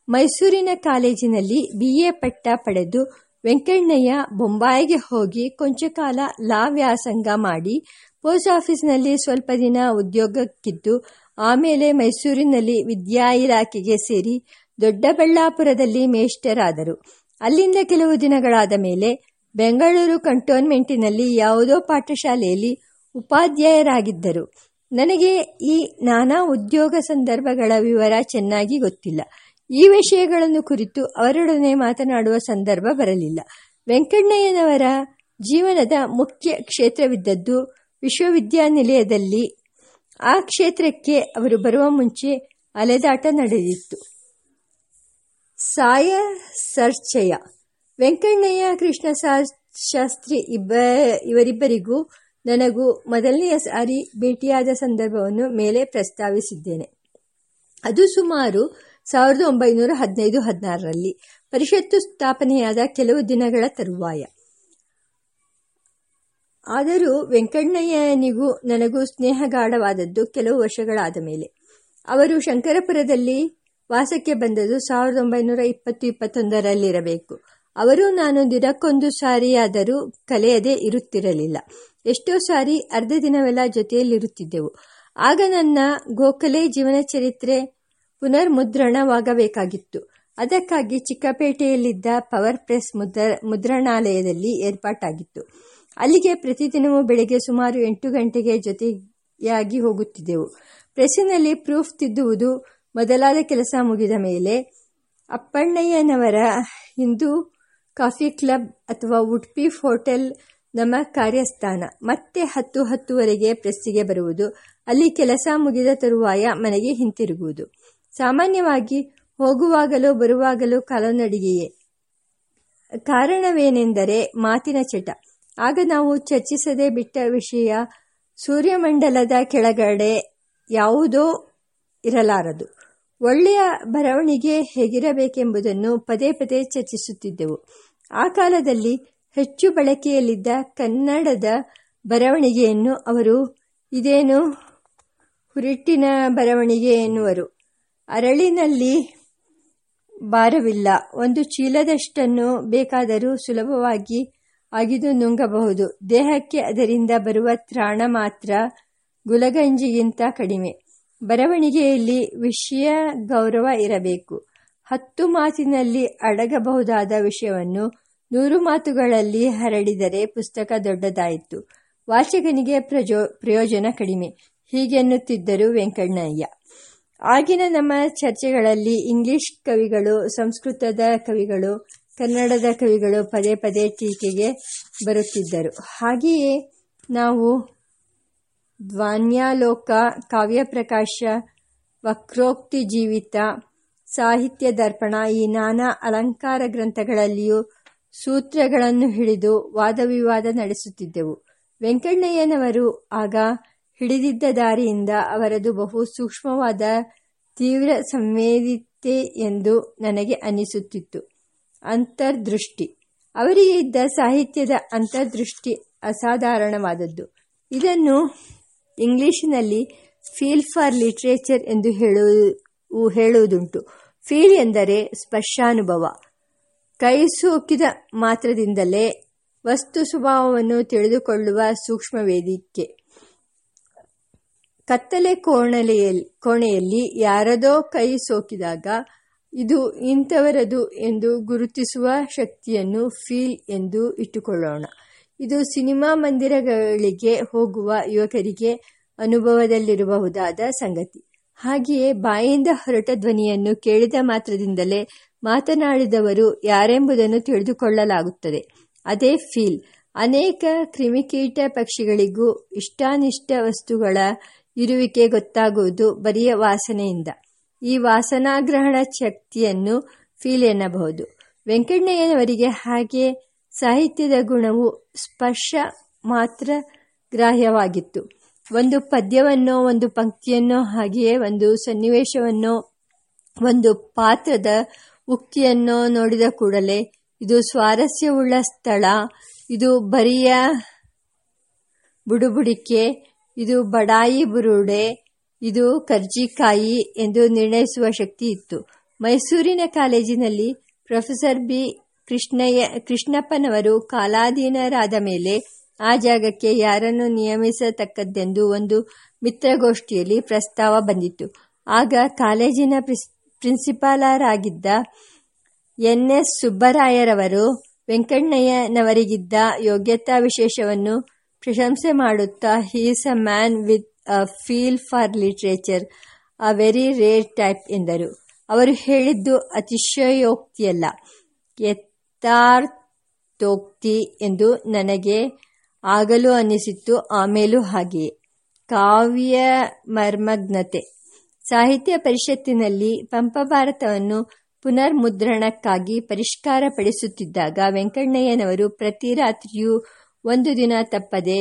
ಮೈಸೂರಿನ ಕಾಲೇಜಿನಲ್ಲಿ ಬಿ ಎ ಪಟ್ಟ ಪಡೆದು ವೆಂಕಣ್ಣಯ್ಯ ಬೊಂಬಾಯಿಗೆ ಹೋಗಿ ಕೊಂಚ ಕಾಲ ಲಾ ವ್ಯಾಸಂಗ ಮಾಡಿ ಪೋಸ್ಟ್ ಆಫೀಸ್ನಲ್ಲಿ ಸ್ವಲ್ಪ ದಿನ ಉದ್ಯೋಗಕ್ಕಿದ್ದು, ಆಮೇಲೆ ಮೈಸೂರಿನಲ್ಲಿ ವಿದ್ಯಾ ಇಲಾಖೆಗೆ ಸೇರಿ ದೊಡ್ಡಬಳ್ಳಾಪುರದಲ್ಲಿ ಮೇಷ್ಟರಾದರು. ಅಲ್ಲಿಂದ ಕೆಲವು ದಿನಗಳಾದ ಮೇಲೆ ಬೆಂಗಳೂರು ಕಂಟೋನ್ಮೆಂಟಿನಲ್ಲಿ ಯಾವುದೋ ಪಾಠಶಾಲೆಯಲ್ಲಿ ಉಪಾಧ್ಯಾಯರಾಗಿದ್ದರು. ನನಗೆ ಈ ನಾನಾ ಉದ್ಯೋಗ ಸಂದರ್ಭಗಳ ವಿವರ ಚೆನ್ನಾಗಿ ಗೊತ್ತಿಲ್ಲ. ಈ ವಿಷಯಗಳನ್ನು ಕುರಿತು ಅವರೊಡನೆ ಮಾತನಾಡುವ ಸಂದರ್ಭ ಬರಲಿಲ್ಲ. ವೆಂಕಣ್ಣಯ್ಯನವರ ಜೀವನದ ಮುಖ್ಯ ಕ್ಷೇತ್ರವಿದ್ದದ್ದು ವಿಶ್ವವಿದ್ಯಾನಿಲಯದಲ್ಲಿ. ಆ ಕ್ಷೇತ್ರಕ್ಕೆ ಅವರು ಬರುವ ಮುಂಚೆ ಅಲೆದಾಟ ನಡೆದಿತ್ತು. ಸಾಯ ಸರ್ಚಯ ವೆಂಕಣ್ಣಯ್ಯ ಕೃಷ್ಣ ಶಾಸ್ತ್ರಿ ಇಬ್ಬ, ಇವರಿಬ್ಬರಿಗೂ ನನಗೂ ಮೊದಲನೆಯ ಸಾರಿ ಭೇಟಿಯಾದ ಸಂದರ್ಭವನ್ನು ಮೇಲೆ ಪ್ರಸ್ತಾವಿಸಿದ್ದೇನೆ. ಅದು ಸುಮಾರು ಸಾವಿರದ ಒಂಬೈನೂರ ಹದಿನೈದು ಹದಿನಾರರಲ್ಲಿ ಪರಿಷತ್ತು ಸ್ಥಾಪನೆಯಾದ ಕೆಲವು ದಿನಗಳ ತರುವಾಯ. ಆದರೂ ವೆಂಕಣ್ಣಯ್ಯನಿಗೂ ನನಗೂ ಸ್ನೇಹಗಾಢವಾದದ್ದು ಕೆಲವು ವರ್ಷಗಳಾದ ಮೇಲೆ. ಅವರು ಶಂಕರಪುರದಲ್ಲಿ ವಾಸಕ್ಕೆ ಬಂದದ್ದು ಸಾವಿರದ ಒಂಬೈನೂರ ಇಪ್ಪತ್ತು, ಇಪ್ಪತ್ತೊಂದರಲ್ಲಿರಬೇಕು. ಅವರು ನಾನು ದಿನಕ್ಕೊಂದು ಸಾರಿಯಾದರೂ ಕಲೆಯದೇ ಇರುತ್ತಿರಲಿಲ್ಲ. ಎಷ್ಟೋ ಸಾರಿ ಅರ್ಧ ದಿನವೆಲ್ಲ ಜೊತೆಯಲ್ಲಿರುತ್ತಿದ್ದೆವು. ಆಗ ನನ್ನ ಗೋಖಲೆ ಜೀವನ ಚರಿತ್ರೆ ಪುನರ್ಮುದ್ರಣವಾಗಬೇಕಾಗಿತ್ತು. ಅದಕ್ಕಾಗಿ ಚಿಕ್ಕಪೇಟೆಯಲ್ಲಿದ್ದ ಪವರ್ ಪ್ರೆಸ್ ಮುದ್ರ, ಮುದ್ರಣಾಲಯದಲ್ಲಿ ಏರ್ಪಾಟಾಗಿತ್ತು. ಅಲ್ಲಿಗೆ ಪ್ರತಿದಿನವೂ ಬೆಳಗ್ಗೆ ಸುಮಾರು ಎಂಟು ಗಂಟೆಗೆ ಜೊತೆಯಾಗಿ ಹೋಗುತ್ತಿದ್ದೆವು. ಪ್ರೆಸ್ಸಿನಲ್ಲಿ ಪ್ರೂಫ್ ತಿದ್ದುವುದು ಮೊದಲಾದ ಕೆಲಸ ಮುಗಿದ ಮೇಲೆ ಅಪ್ಪಣ್ಣಯ್ಯನವರ ಹಿಂದೂ ಕಾಫಿ ಕ್ಲಬ್ ಅಥವಾ ಉಡ್ಪಿ ಹೋಟೆಲ್ ನಮ್ಮ ಕಾರ್ಯಸ್ಥಾನ. ಮತ್ತೆ ಹತ್ತು ಹತ್ತುವರೆಗೆ ಪ್ರೆಸ್ಸಿಗೆ ಬರುವುದು. ಅಲ್ಲಿ ಕೆಲಸ ಮುಗಿದ ತರುವಾಯ ಮನೆಗೆ ಹಿಂತಿರುಗುವುದು. ಸಾಮಾನ್ಯವಾಗಿ ಹೋಗುವಾಗಲೂ ಬರುವಾಗಲೂ ಕಾಲನಡಿಗೆಯೇ ಕಾರಣವೇನೆಂದರೆ ಮಾತಿನ ಚಟ. ಆಗ ನಾವು ಚರ್ಚಿಸದೆ ಬಿಟ್ಟ ವಿಷಯ ಸೂರ್ಯಮಂಡಲದ ಕೆಳಗಡೆ ಯಾವುದೋ ಇರಲಾರದು. ಒಳ್ಳೆಯ ಬರವಣಿಗೆ ಹೇಗಿರಬೇಕೆಂಬುದನ್ನು ಪದೇ ಪದೇ ಚರ್ಚಿಸುತ್ತಿದ್ದೆವು. ಆ ಕಾಲದಲ್ಲಿ ಹೆಚ್ಚು ಬಳಕೆಯಲ್ಲಿದ್ದ ಕನ್ನಡದ ಬರವಣಿಗೆಯನ್ನು ಅವರು, ಇದೇನು ಹುರಿಟ್ಟಿನ ಬರವಣಿಗೆ ಎನ್ನುವರು. ಅರಳಿನಲ್ಲಿ ಭಾರವಿಲ್ಲ. ಒಂದು ಚೀಲದಷ್ಟನ್ನು ಬೇಕಾದರೂ ಸುಲಭವಾಗಿ ಅಗಿದು ನುಂಗಬಹುದು. ದೇಹಕ್ಕೆ ಅದರಿಂದ ಬರುವ ತ್ರಾಣ ಮಾತ್ರ ಗುಲಗಂಜಿಗಿಂತ ಕಡಿಮೆ. ಬರವಣಿಗೆಯಲ್ಲಿ ವಿಷಯ ಗೌರವ ಇರಬೇಕು. ಹತ್ತು ಮಾತಿನಲ್ಲಿ ಅಡಗಬಹುದಾದ ವಿಷಯವನ್ನು ನೂರು ಮಾತುಗಳಲ್ಲಿ ಹರಡಿದರೆ ಪುಸ್ತಕ ದೊಡ್ಡದಾಯಿತು. ವಾಚಕನಿಗೆ ಪ್ರಜೋ, ಪ್ರಯೋಜನ ಕಡಿಮೆ. ಹೀಗೆನ್ನುತ್ತಿದ್ದರು ವೆಂಕಣ್ಣಯ್ಯ. ಆಗಿನ ನಮ್ಮ ಚರ್ಚೆಗಳಲ್ಲಿ ಇಂಗ್ಲಿಷ್ ಕವಿಗಳು, ಸಂಸ್ಕೃತದ ಕವಿಗಳು, ಕನ್ನಡದ ಕವಿಗಳು ಪದೇ ಪದೇ ಟೀಕೆಗೆ ಬರುತ್ತಿದ್ದರು. ಹಾಗೆಯೇ ನಾವು ಧ್ವಾನ್ಯಾಲೋಕ, ಕಾವ್ಯಪ್ರಕಾಶ, ವಕ್ರೋಕ್ತಿ ಜೀವಿತ, ಸಾಹಿತ್ಯ ದರ್ಪಣ ಈ ನಾನಾ ಅಲಂಕಾರ ಗ್ರಂಥಗಳಲ್ಲಿಯೂ ಸೂತ್ರಗಳನ್ನು ಹಿಡಿದು ವಾದವಿವಾದ ನಡೆಸುತ್ತಿದ್ದೆವು. ವೆಂಕಣ್ಣಯ್ಯನವರು ಆಗ ಹಿಡಿದಿದ್ದ ದಾರಿಯಿಂದ ಅವರದು ಬಹು ಸೂಕ್ಷ್ಮವಾದ ತೀವ್ರ ಸಂವೇದಿತೆ ಎಂದು ನನಗೆ ಅನಿಸುತ್ತಿತ್ತು. ಅಂತರ್ದೃಷ್ಟಿ. ಅವರಿಗೆ ಇದ್ದ ಸಾಹಿತ್ಯದ ಅಂತರ್ದೃಷ್ಟಿ ಅಸಾಧಾರಣವಾದದ್ದು. ಇದನ್ನು ಇಂಗ್ಲಿಷಿನಲ್ಲಿ ಫೀಲ್ ಫಾರ್ ಲಿಟ್ರೇಚರ್ ಎಂದು ಹೇಳುವು ಹೇಳುವುದುಂಟು. ಫೀಲ್ ಎಂದರೆ ಸ್ಪರ್ಶಾನುಭವ. ಕೈ ಸೋಕಿದ ಮಾತ್ರದಿಂದಲೇ ವಸ್ತು ಸ್ವಭಾವವನ್ನು ತಿಳಿದುಕೊಳ್ಳುವ ಸೂಕ್ಷ್ಮ ವೇದಿಕೆ ಕತ್ತಲೆ ಕೋಣಲೆಯಲ್ಲಿ ಕೋಣೆಯಲ್ಲಿ ಯಾರದೋ ಕೈ ಸೋಕಿದಾಗ ಇದು ಇಂಥವರದು ಎಂದು ಗುರುತಿಸುವ ಶಕ್ತಿಯನ್ನು ಫೀಲ್ ಎಂದು ಇಟ್ಟುಕೊಳ್ಳೋಣ. ಇದು ಸಿನಿಮಾ ಮಂದಿರಗಳಿಗೆ ಹೋಗುವ ಯುವಕರಿಗೆ ಅನುಭವದಲ್ಲಿರಬಹುದಾದ ಸಂಗತಿ. ಹಾಗೆಯೇ ಬಾಯಿಂದ ಹೊರಟ ಧ್ವನಿಯನ್ನು ಕೇಳಿದ ಮಾತ್ರದಿಂದಲೇ ಮಾತನಾಡಿದವರು ಯಾರೆಂಬುದನ್ನು ತಿಳಿದುಕೊಳ್ಳಲಾಗುತ್ತದೆ. ಅದೇ ಫೀಲ್. ಅನೇಕ ಕ್ರಿಮಿಕೀಟ ಪಕ್ಷಿಗಳಿಗೂ ಇಷ್ಟಾನಿಷ್ಟ ವಸ್ತುಗಳ ಇರುವಿಕೆ ಗೊತ್ತಾಗುವುದು ಬರಿಯ ವಾಸನೆಯಿಂದ. ಈ ವಾಸನಾಗ್ರಹಣ ಶಕ್ತಿಯನ್ನು ಫೀಲ್ ಎನ್ನಬಹುದು. ವೆಂಕಣ್ಣಯ್ಯನವರಿಗೆ ಹಾಗೆ ಸಾಹಿತ್ಯದ ಗುಣವು ಸ್ಪರ್ಶ ಮಾತ್ರ ಗ್ರಾಹ್ಯವಾಗಿತ್ತು. ಒಂದು ಪದ್ಯವನ್ನೋ, ಒಂದು ಪಂಕ್ತಿಯನ್ನೋ, ಹಾಗೆಯೇ ಒಂದು ಸನ್ನಿವೇಶವನ್ನೋ, ಒಂದು ಪಾತ್ರದ ಉಕ್ತಿಯನ್ನೋ ನೋಡಿದ ಕೂಡಲೇ ಇದು ಸ್ವಾರಸ್ಯವುಳ್ಳ ಸ್ಥಳ, ಇದು ಬರಿಯ ಬುಡುಬುಡಿಕೆ, ಇದು ಬಡಾಯಿ ಬುರುಡೆ, ಇದು ಕರ್ಜಿಕಾಯಿ ಎಂದು ನಿರ್ಣಯಿಸುವ ಶಕ್ತಿ ಇತ್ತು. ಮೈಸೂರಿನ ಕಾಲೇಜಿನಲ್ಲಿ ಪ್ರೊಫೆಸರ್ ಬಿ. ಕೃಷ್ಣಯ್ಯ, ಕೃಷ್ಣಪ್ಪನವರು ಕಾಲಾಧೀನರಾದ ಮೇಲೆ ಆ ಜಾಗಕ್ಕೆ ಯಾರನ್ನು ನಿಯಮಿಸತಕ್ಕದ್ದೆಂದು ಒಂದು ಮಿತ್ರಗೋಷ್ಠಿಯಲ್ಲಿ ಪ್ರಸ್ತಾವ ಬಂದಿತ್ತು. ಆಗ ಕಾಲೇಜಿನ ಪ್ರಿನ್ಸಿಪಾಲರಾಗಿದ್ದ ಎನ್ ಎಸ್ ಸುಬ್ಬರಾಯರವರು ವೆಂಕಣ್ಣಯ್ಯನವರಿಗಿದ್ದ ಯೋಗ್ಯತಾ ವಿಶೇಷವನ್ನು ಪ್ರಶಂಸೆ ಮಾಡುತ್ತಾ he's a man with a feel for literature a very rare type ಎಂದರು. ಅವರು ಹೇಳಿದ್ದು ಅತಿಶಯೋಕ್ತಿಯಲ್ಲ. ಯಥಾರ್ಥೋಕ್ತಿ ಎಂದು ನನಗೆ ಆಗಲೂ ಅನ್ನಿಸಿತ್ತು ಆಮೇಲೂ ಹಾಗೆಯೇ ಕಾವ್ಯ ಮರ್ಮಜ್ಞತೆ ಸಾಹಿತ್ಯ ಪರಿಷತ್ತಿನಲ್ಲಿ ಪಂಪಭಾರತವನ್ನು ಪುನರ್ಮುದ್ರಣಕ್ಕಾಗಿ ಪರಿಷ್ಕಾರಪಡಿಸುತ್ತಿದ್ದಾಗ ವೆಂಕಣ್ಣಯ್ಯನವರು ಪ್ರತಿ ರಾತ್ರಿಯೂ ಒಂದು ದಿನ ತಪ್ಪದೆ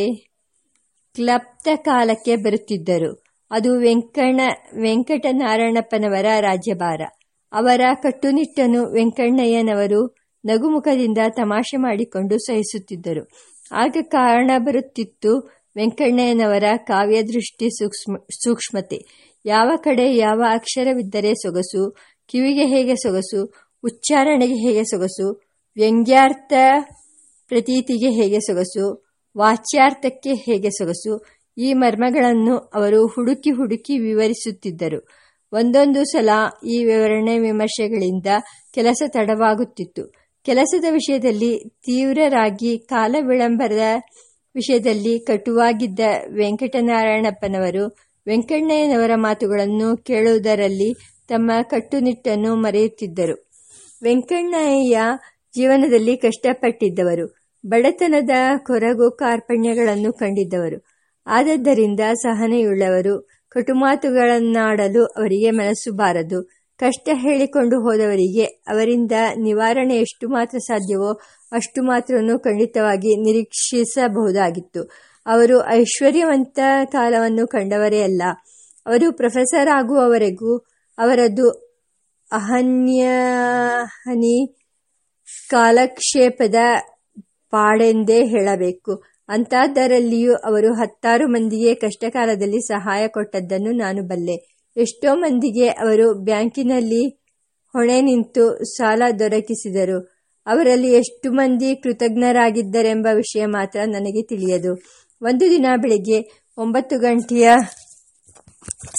ಕ್ಲಪ್ತ ಕಾಲಕ್ಕೆ ಬರುತ್ತಿದ್ದರು. ಅದು ವೆಂಕಣ್ಣ ವೆಂಕಟನಾರಾಯಣಪ್ಪನವರ ರಾಜ್ಯಭಾರ. ಅವರ ಕಟ್ಟುನಿಟ್ಟನ್ನು ವೆಂಕಣ್ಣಯ್ಯನವರು ನಗುಮುಖದಿಂದ ತಮಾಷೆ ಮಾಡಿಕೊಂಡು ಸಹಿಸುತ್ತಿದ್ದರು. ಆಗ ಕಾರಣ ಬರುತ್ತಿತ್ತು ವೆಂಕಣ್ಣಯ್ಯನವರ ಕಾವ್ಯದೃಷ್ಟಿ ಸೂಕ್ಷ್ಮ, ಸೂಕ್ಷ್ಮತೆ. ಯಾವ ಕಡೆ ಯಾವ ಅಕ್ಷರವಿದ್ದರೆ ಸೊಗಸು, ಕಿವಿಗೆ ಹೇಗೆ ಸೊಗಸು, ಉಚ್ಚಾರಣೆಗೆ ಹೇಗೆ ಸೊಗಸು, ವ್ಯಂಗ್ಯಾರ್ಥ ಪ್ರತೀತಿಗೆ ಹೇಗೆ ಸೊಗಸು, ವಾಚ್ಯಾರ್ಥಕ್ಕೆ ಹೇಗೆ ಸೊಗಸು, ಈ ಮರ್ಮಗಳನ್ನು ಅವರು ಹುಡುಕಿ ಹುಡುಕಿ ವಿವರಿಸುತ್ತಿದ್ದರು. ಒಂದೊಂದು ಸಲ ಈ ವಿವರಣೆ ವಿಮರ್ಶೆಗಳಿಂದ ಕೆಲಸ ತಡವಾಗುತ್ತಿತ್ತು. ಕೆಲಸದ ವಿಷಯದಲ್ಲಿ ತೀವ್ರರಾಗಿ ಕಾಲ ವಿಳಂಬರದ ವಿಷಯದಲ್ಲಿ ಕಟುವಾಗಿದ್ದ ವೆಂಕಟನಾರಾಯಣಪ್ಪನವರು ವೆಂಕಣ್ಣಯ್ಯನವರ ಮಾತುಗಳನ್ನು ಕೇಳುವುದರಲ್ಲಿ ತಮ್ಮ ಕಟ್ಟುನಿಟ್ಟನ್ನು ಮರೆಯುತ್ತಿದ್ದರು. ವೆಂಕಣ್ಣಯ್ಯ ಜೀವನದಲ್ಲಿ ಕಷ್ಟಪಟ್ಟಿದ್ದವರು, ಬಡತನದ ಕೊರಗು ಕಾರ್ಪಣ್ಯಗಳನ್ನು ಕಂಡಿದ್ದವರು. ಆದದ್ದರಿಂದ ಸಹನೆಯುಳ್ಳವರು, ಕಟುಮಾತುಗಳನ್ನಾಡಲು ಅವರಿಗೆ ಮನಸ್ಸು ಬಾರದು. ಕಷ್ಟ ಹೇಳಿಕೊಂಡು ಹೋದವರಿಗೆ ಅವರಿಂದ ನಿವಾರಣೆ ಎಷ್ಟು ಮಾತ್ರ ಸಾಧ್ಯವೋ ಅಷ್ಟು ಮಾತ್ರವನ್ನು ಖಂಡಿತವಾಗಿ ನಿರೀಕ್ಷಿಸಬಹುದಾಗಿತ್ತು. ಅವರು ಐಶ್ವರ್ಯವಂತ ಕಾಲವನ್ನು ಕಂಡವರೇ ಅಲ್ಲ. ಅವರು ಪ್ರೊಫೆಸರ್ ಆಗುವವರೆಗೂ ಅವರದು ಅಹನ್ಯಹನಿ ಕಾಲಕ್ಷೇಪದ ಪಾಡೆಂದೇ ಹೇಳಬೇಕು. ಅಂಥದ್ದರಲ್ಲಿಯೂ ಅವರು ಹತ್ತಾರು ಮಂದಿಗೆ ಕಷ್ಟಕಾಲದಲ್ಲಿ ಸಹಾಯ ಕೊಟ್ಟದ್ದನ್ನು ನಾನು ಬಲ್ಲೆ. ಎಷ್ಟೋ ಮಂದಿಗೆ ಅವರು ಬ್ಯಾಂಕಿನಲ್ಲಿ ಹೊಣೆ ನಿಂತು ಸಾಲ ದೊರಕಿಸಿದರು. ಅವರಲ್ಲಿ ಎಷ್ಟು ಮಂದಿ ಕೃತಜ್ಞರಾಗಿದ್ದರೆಂಬ ವಿಷಯ ಮಾತ್ರ ನನಗೆ ತಿಳಿಯದು. ಒಂದು ದಿನ ಬೆಳಿಗ್ಗೆ ಒಂಬತ್ತು ಗಂಟೆಯ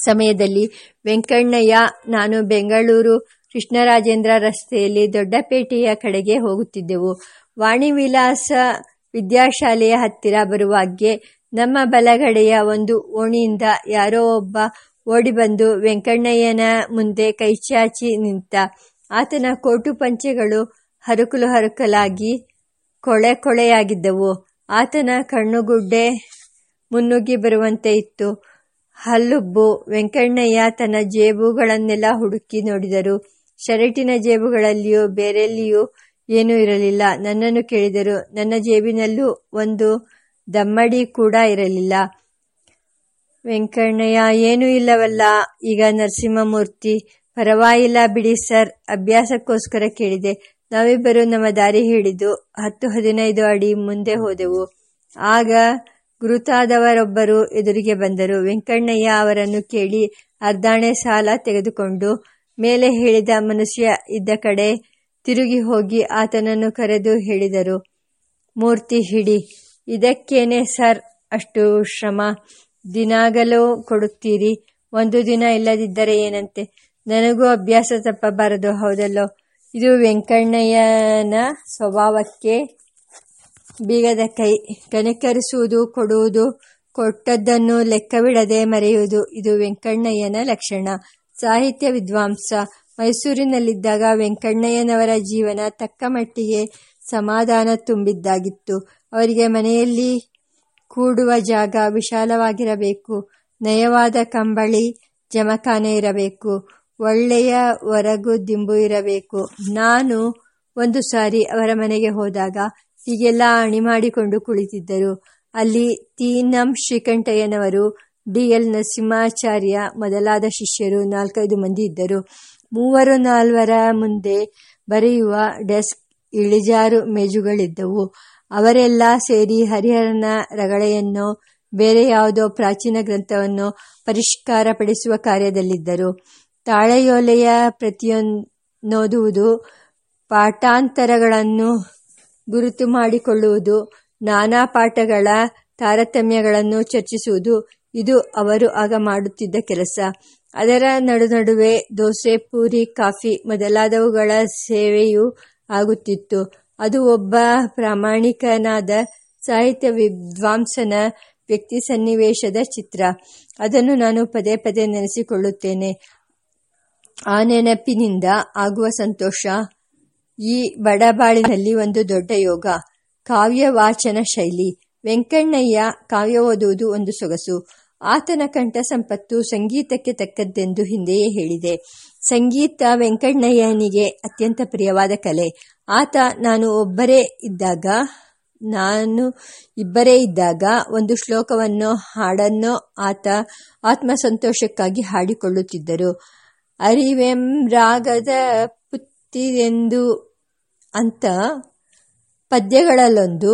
ಸಮಯದಲ್ಲಿ ವೆಂಕಣ್ಣಯ್ಯ, ನಾನು ಬೆಂಗಳೂರು ಕೃಷ್ಣರಾಜೇಂದ್ರ ರಸ್ತೆಯಲ್ಲಿ ದೊಡ್ಡಪೇಟೆಯ ಕಡೆಗೆ ಹೋಗುತ್ತಿದ್ದೆವು. ವಾಣಿ ವಿಲಾಸ ವಿದ್ಯಾಶಾಲೆಯ ಹತ್ತಿರ ಬರುವಾಗ್ಗೆ ನಮ್ಮ ಬಲಗಡೆಯ ಒಂದು ಓಣಿಯಿಂದ ಯಾರೋ ಒಬ್ಬ ಓಡಿಬಂದು ವೆಂಕಣ್ಣಯ್ಯನ ಮುಂದೆ ಕೈಚಾಚಿ ನಿಂತ ಆತನ ಕೋಟು ಪಂಚೆಗಳು ಹರಕಲು ಹರುಕಲಾಗಿ ಕೊಳೆ ಕೊಳೆಯಾಗಿದ್ದವು. ಆತನ ಕಣ್ಣುಗುಡ್ಡೆ ಮುನ್ನುಗ್ಗಿ ಬರುವಂತೆ ಇತ್ತು. ಹಲ್ಲುಬ್ಬು ವೆಂಕಣ್ಣಯ್ಯ ತನ್ನ ಜೇಬುಗಳನ್ನೆಲ್ಲ ಹುಡುಕಿ ನೋಡಿದರು. ಶರಟಿನ ಜೇಬುಗಳಲ್ಲಿಯೂ ಬೇರೆಲ್ಲಿಯೂ ಏನೂ ಇರಲಿಲ್ಲ. ನನ್ನನ್ನು ಕೇಳಿದರು. ನನ್ನ ಜೇಬಿನಲ್ಲೂ ಒಂದು ದಮ್ಮಡಿ ಕೂಡ ಇರಲಿಲ್ಲ. ವೆಂಕಣ್ಣಯ್ಯ, ಏನೂ ಇಲ್ಲವಲ್ಲ. ಈಗ ನರಸಿಂಹಮೂರ್ತಿ, ಪರವಾಗಿಲ್ಲ ಬಿಡಿ ಸರ್, ಅಭ್ಯಾಸಕ್ಕೋಸ್ಕರ ಕೇಳಿದೆ. ನಾವಿಬ್ಬರು ನಮ್ಮ ದಾರಿ ಹಿಡಿದು ಹತ್ತು ಹದಿನೈದು ಅಡಿ ಮುಂದೆ ಹೋದೆವು. ಆಗ ಗುರುತಾದವರೊಬ್ಬರು ಎದುರಿಗೆ ಬಂದರು. ವೆಂಕಣ್ಣಯ್ಯ ಅವರನ್ನು ಕೇಳಿ ಅರ್ಧಾಣೆ ಸಾಲ ತೆಗೆದುಕೊಂಡು ಮೇಲೆ ಹೇಳಿದ ಮನುಷ್ಯ ಇದ್ದ ಕಡೆ ತಿರುಗಿ ಹೋಗಿ ಆತನನ್ನು ಕರೆದು ಹೇಳಿದರು, ಮೂರ್ತಿ ಹಿಡಿ, ಇದಕ್ಕೇನೆ ಸರ್ ಅಷ್ಟು ಶ್ರಮ? ದಿನಾಗಲೂ ಕೊಡುತ್ತೀರಿ. ಒಂದು ದಿನ ಇಲ್ಲದಿದ್ದರೆ ಏನಂತೆ? ನನಗೂ ಅಭ್ಯಾಸ ತಪ್ಪಬಾರದು, ಹೌದಲ್ಲೋ? ಇದು ವೆಂಕಣ್ಣಯ್ಯನ ಸ್ವಭಾವಕ್ಕೆ ಬೀಗದ ಕೈ. ಕನಿಕರಿಸುವುದು, ಕೊಡುವುದು, ಕೊಟ್ಟದ್ದನ್ನು ಲೆಕ್ಕವಿಡದೆ ಮರೆಯುವುದು ಇದು ವೆಂಕಣ್ಣಯ್ಯನ ಲಕ್ಷಣ. ಸಾಹಿತ್ಯ ವಿದ್ವಾಂಸ. ಮೈಸೂರಿನಲ್ಲಿದ್ದಾಗ ವೆಂಕಣ್ಣಯ್ಯನವರ ಜೀವನ ತಕ್ಕ ಮಟ್ಟಿಗೆ ಸಮಾಧಾನ ತುಂಬಿದ್ದಾಗಿತ್ತು. ಅವರಿಗೆ ಮನೆಯಲ್ಲಿ ಕೂಡುವ ಜಾಗ ವಿಶಾಲವಾಗಿರಬೇಕು. ನಯವಾದ ಕಂಬಳಿ ಜಮಖಾನೆ ಇರಬೇಕು. ಒಳ್ಳೆಯ ಹೊರಗು ದಿಂಬು ಇರಬೇಕು. ನಾನು ಒಂದು ಸಾರಿ ಅವರ ಮನೆಗೆ ಹೋದಾಗ ಹೀಗೆಲ್ಲ ಅಣಿ ಮಾಡಿಕೊಂಡು ಕುಳಿತಿದ್ದರು. ಅಲ್ಲಿ ತೀನಂ ಶ್ರೀಕಂಠಯ್ಯನವರು ಡಿ ಎಲ್ ನರಸಿಂಹಾಚಾರ್ಯ ಮೊದಲಾದ ಶಿಷ್ಯರು ನಾಲ್ಕೈದು ಮಂದಿ ಇದ್ದರು. ಮೂವರು ನಾಲ್ವರ ಮುಂದೆ ಬರೆಯುವ ಡೆಸ್ಕ್ ಇಳಿಜಾರು ಮೇಜುಗಳಿದ್ದವು. ಅವರೆಲ್ಲ ಸೇರಿ ಹರಿಹರನ ರಗಳೆಯನ್ನು ಬೇರೆ ಯಾವುದೋ ಪ್ರಾಚೀನ ಗ್ರಂಥವನ್ನು ಪರಿಷ್ಕಾರಪಡಿಸುವ ಕಾರ್ಯದಲ್ಲಿದ್ದರು. ತಾಳೆಯೋಲೆಯ ಪ್ರತಿಯೊನ್ನೋದುವುದು ಪಾಠಾಂತರಗಳನ್ನು ಗುರುತು ಮಾಡಿಕೊಳ್ಳುವುದು, ನಾನಾ ಪಾಠಗಳ ತಾರತಮ್ಯಗಳನ್ನು ಚರ್ಚಿಸುವುದು, ಇದು ಅವರು ಆಗ ಮಾಡುತ್ತಿದ್ದ ಕೆಲಸ. ಅದರ ನಡು ನಡುವೆ ದೋಸೆ, ಪೂರಿ, ಕಾಫಿ ಮೊದಲಾದವುಗಳ ಸೇವೆಯೂ ಆಗುತ್ತಿತ್ತು. ಅದು ಒಬ್ಬ ಪ್ರಾಮಾಣಿಕನಾದ ಸಾಹಿತ್ಯ ವಿದ್ವಾಂಸನ ವ್ಯಕ್ತಿ ಸನ್ನಿವೇಶದ ಚಿತ್ರ. ಅದನ್ನು ನಾನು ಪದೇ ಪದೇ ನೆನೆಸಿಕೊಳ್ಳುತ್ತೇನೆ. ಆ ನೆನಪಿನಿಂದ ಆಗುವ ಸಂತೋಷ, ಈ ಬಡಬಾಳಿನಲ್ಲಿ ಒಂದು ದೊಡ್ಡ ಯೋಗ ಕಾವ್ಯ ವಾಚನ ಶೈಲಿ. ವೆಂಕಣ್ಣಯ್ಯ ಕಾವ್ಯ ಓದುವುದು ಒಂದು ಸೊಗಸು. ಆತನ ಕಂಠ ಸಂಪತ್ತು ಸಂಗೀತಕ್ಕೆ ತಕ್ಕದ್ದೆಂದು ಹಿಂದೆಯೇ ಹೇಳಿದೆ. ಸಂಗೀತ ವೆಂಕಣ್ಣಯ್ಯನಿಗೆ ಅತ್ಯಂತ ಪ್ರಿಯವಾದ ಕಲೆ. ಆತ ನಾನು ಒಬ್ಬರೇ ಇದ್ದಾಗ, ನಾನು ಇಬ್ಬರೇ ಇದ್ದಾಗ ಒಂದು ಶ್ಲೋಕವನ್ನು ಹಾಡನ್ನೋ ಆತ ಆತ್ಮಸಂತೋಷಕ್ಕಾಗಿ ಹಾಡಿಕೊಳ್ಳುತ್ತಿದ್ದರು. ಅರಿವೆಂ ರಾಗದ ಪುತ್ತಿರೆಂದು ಅಂತ ಪದ್ಯಗಳಲ್ಲೊಂದು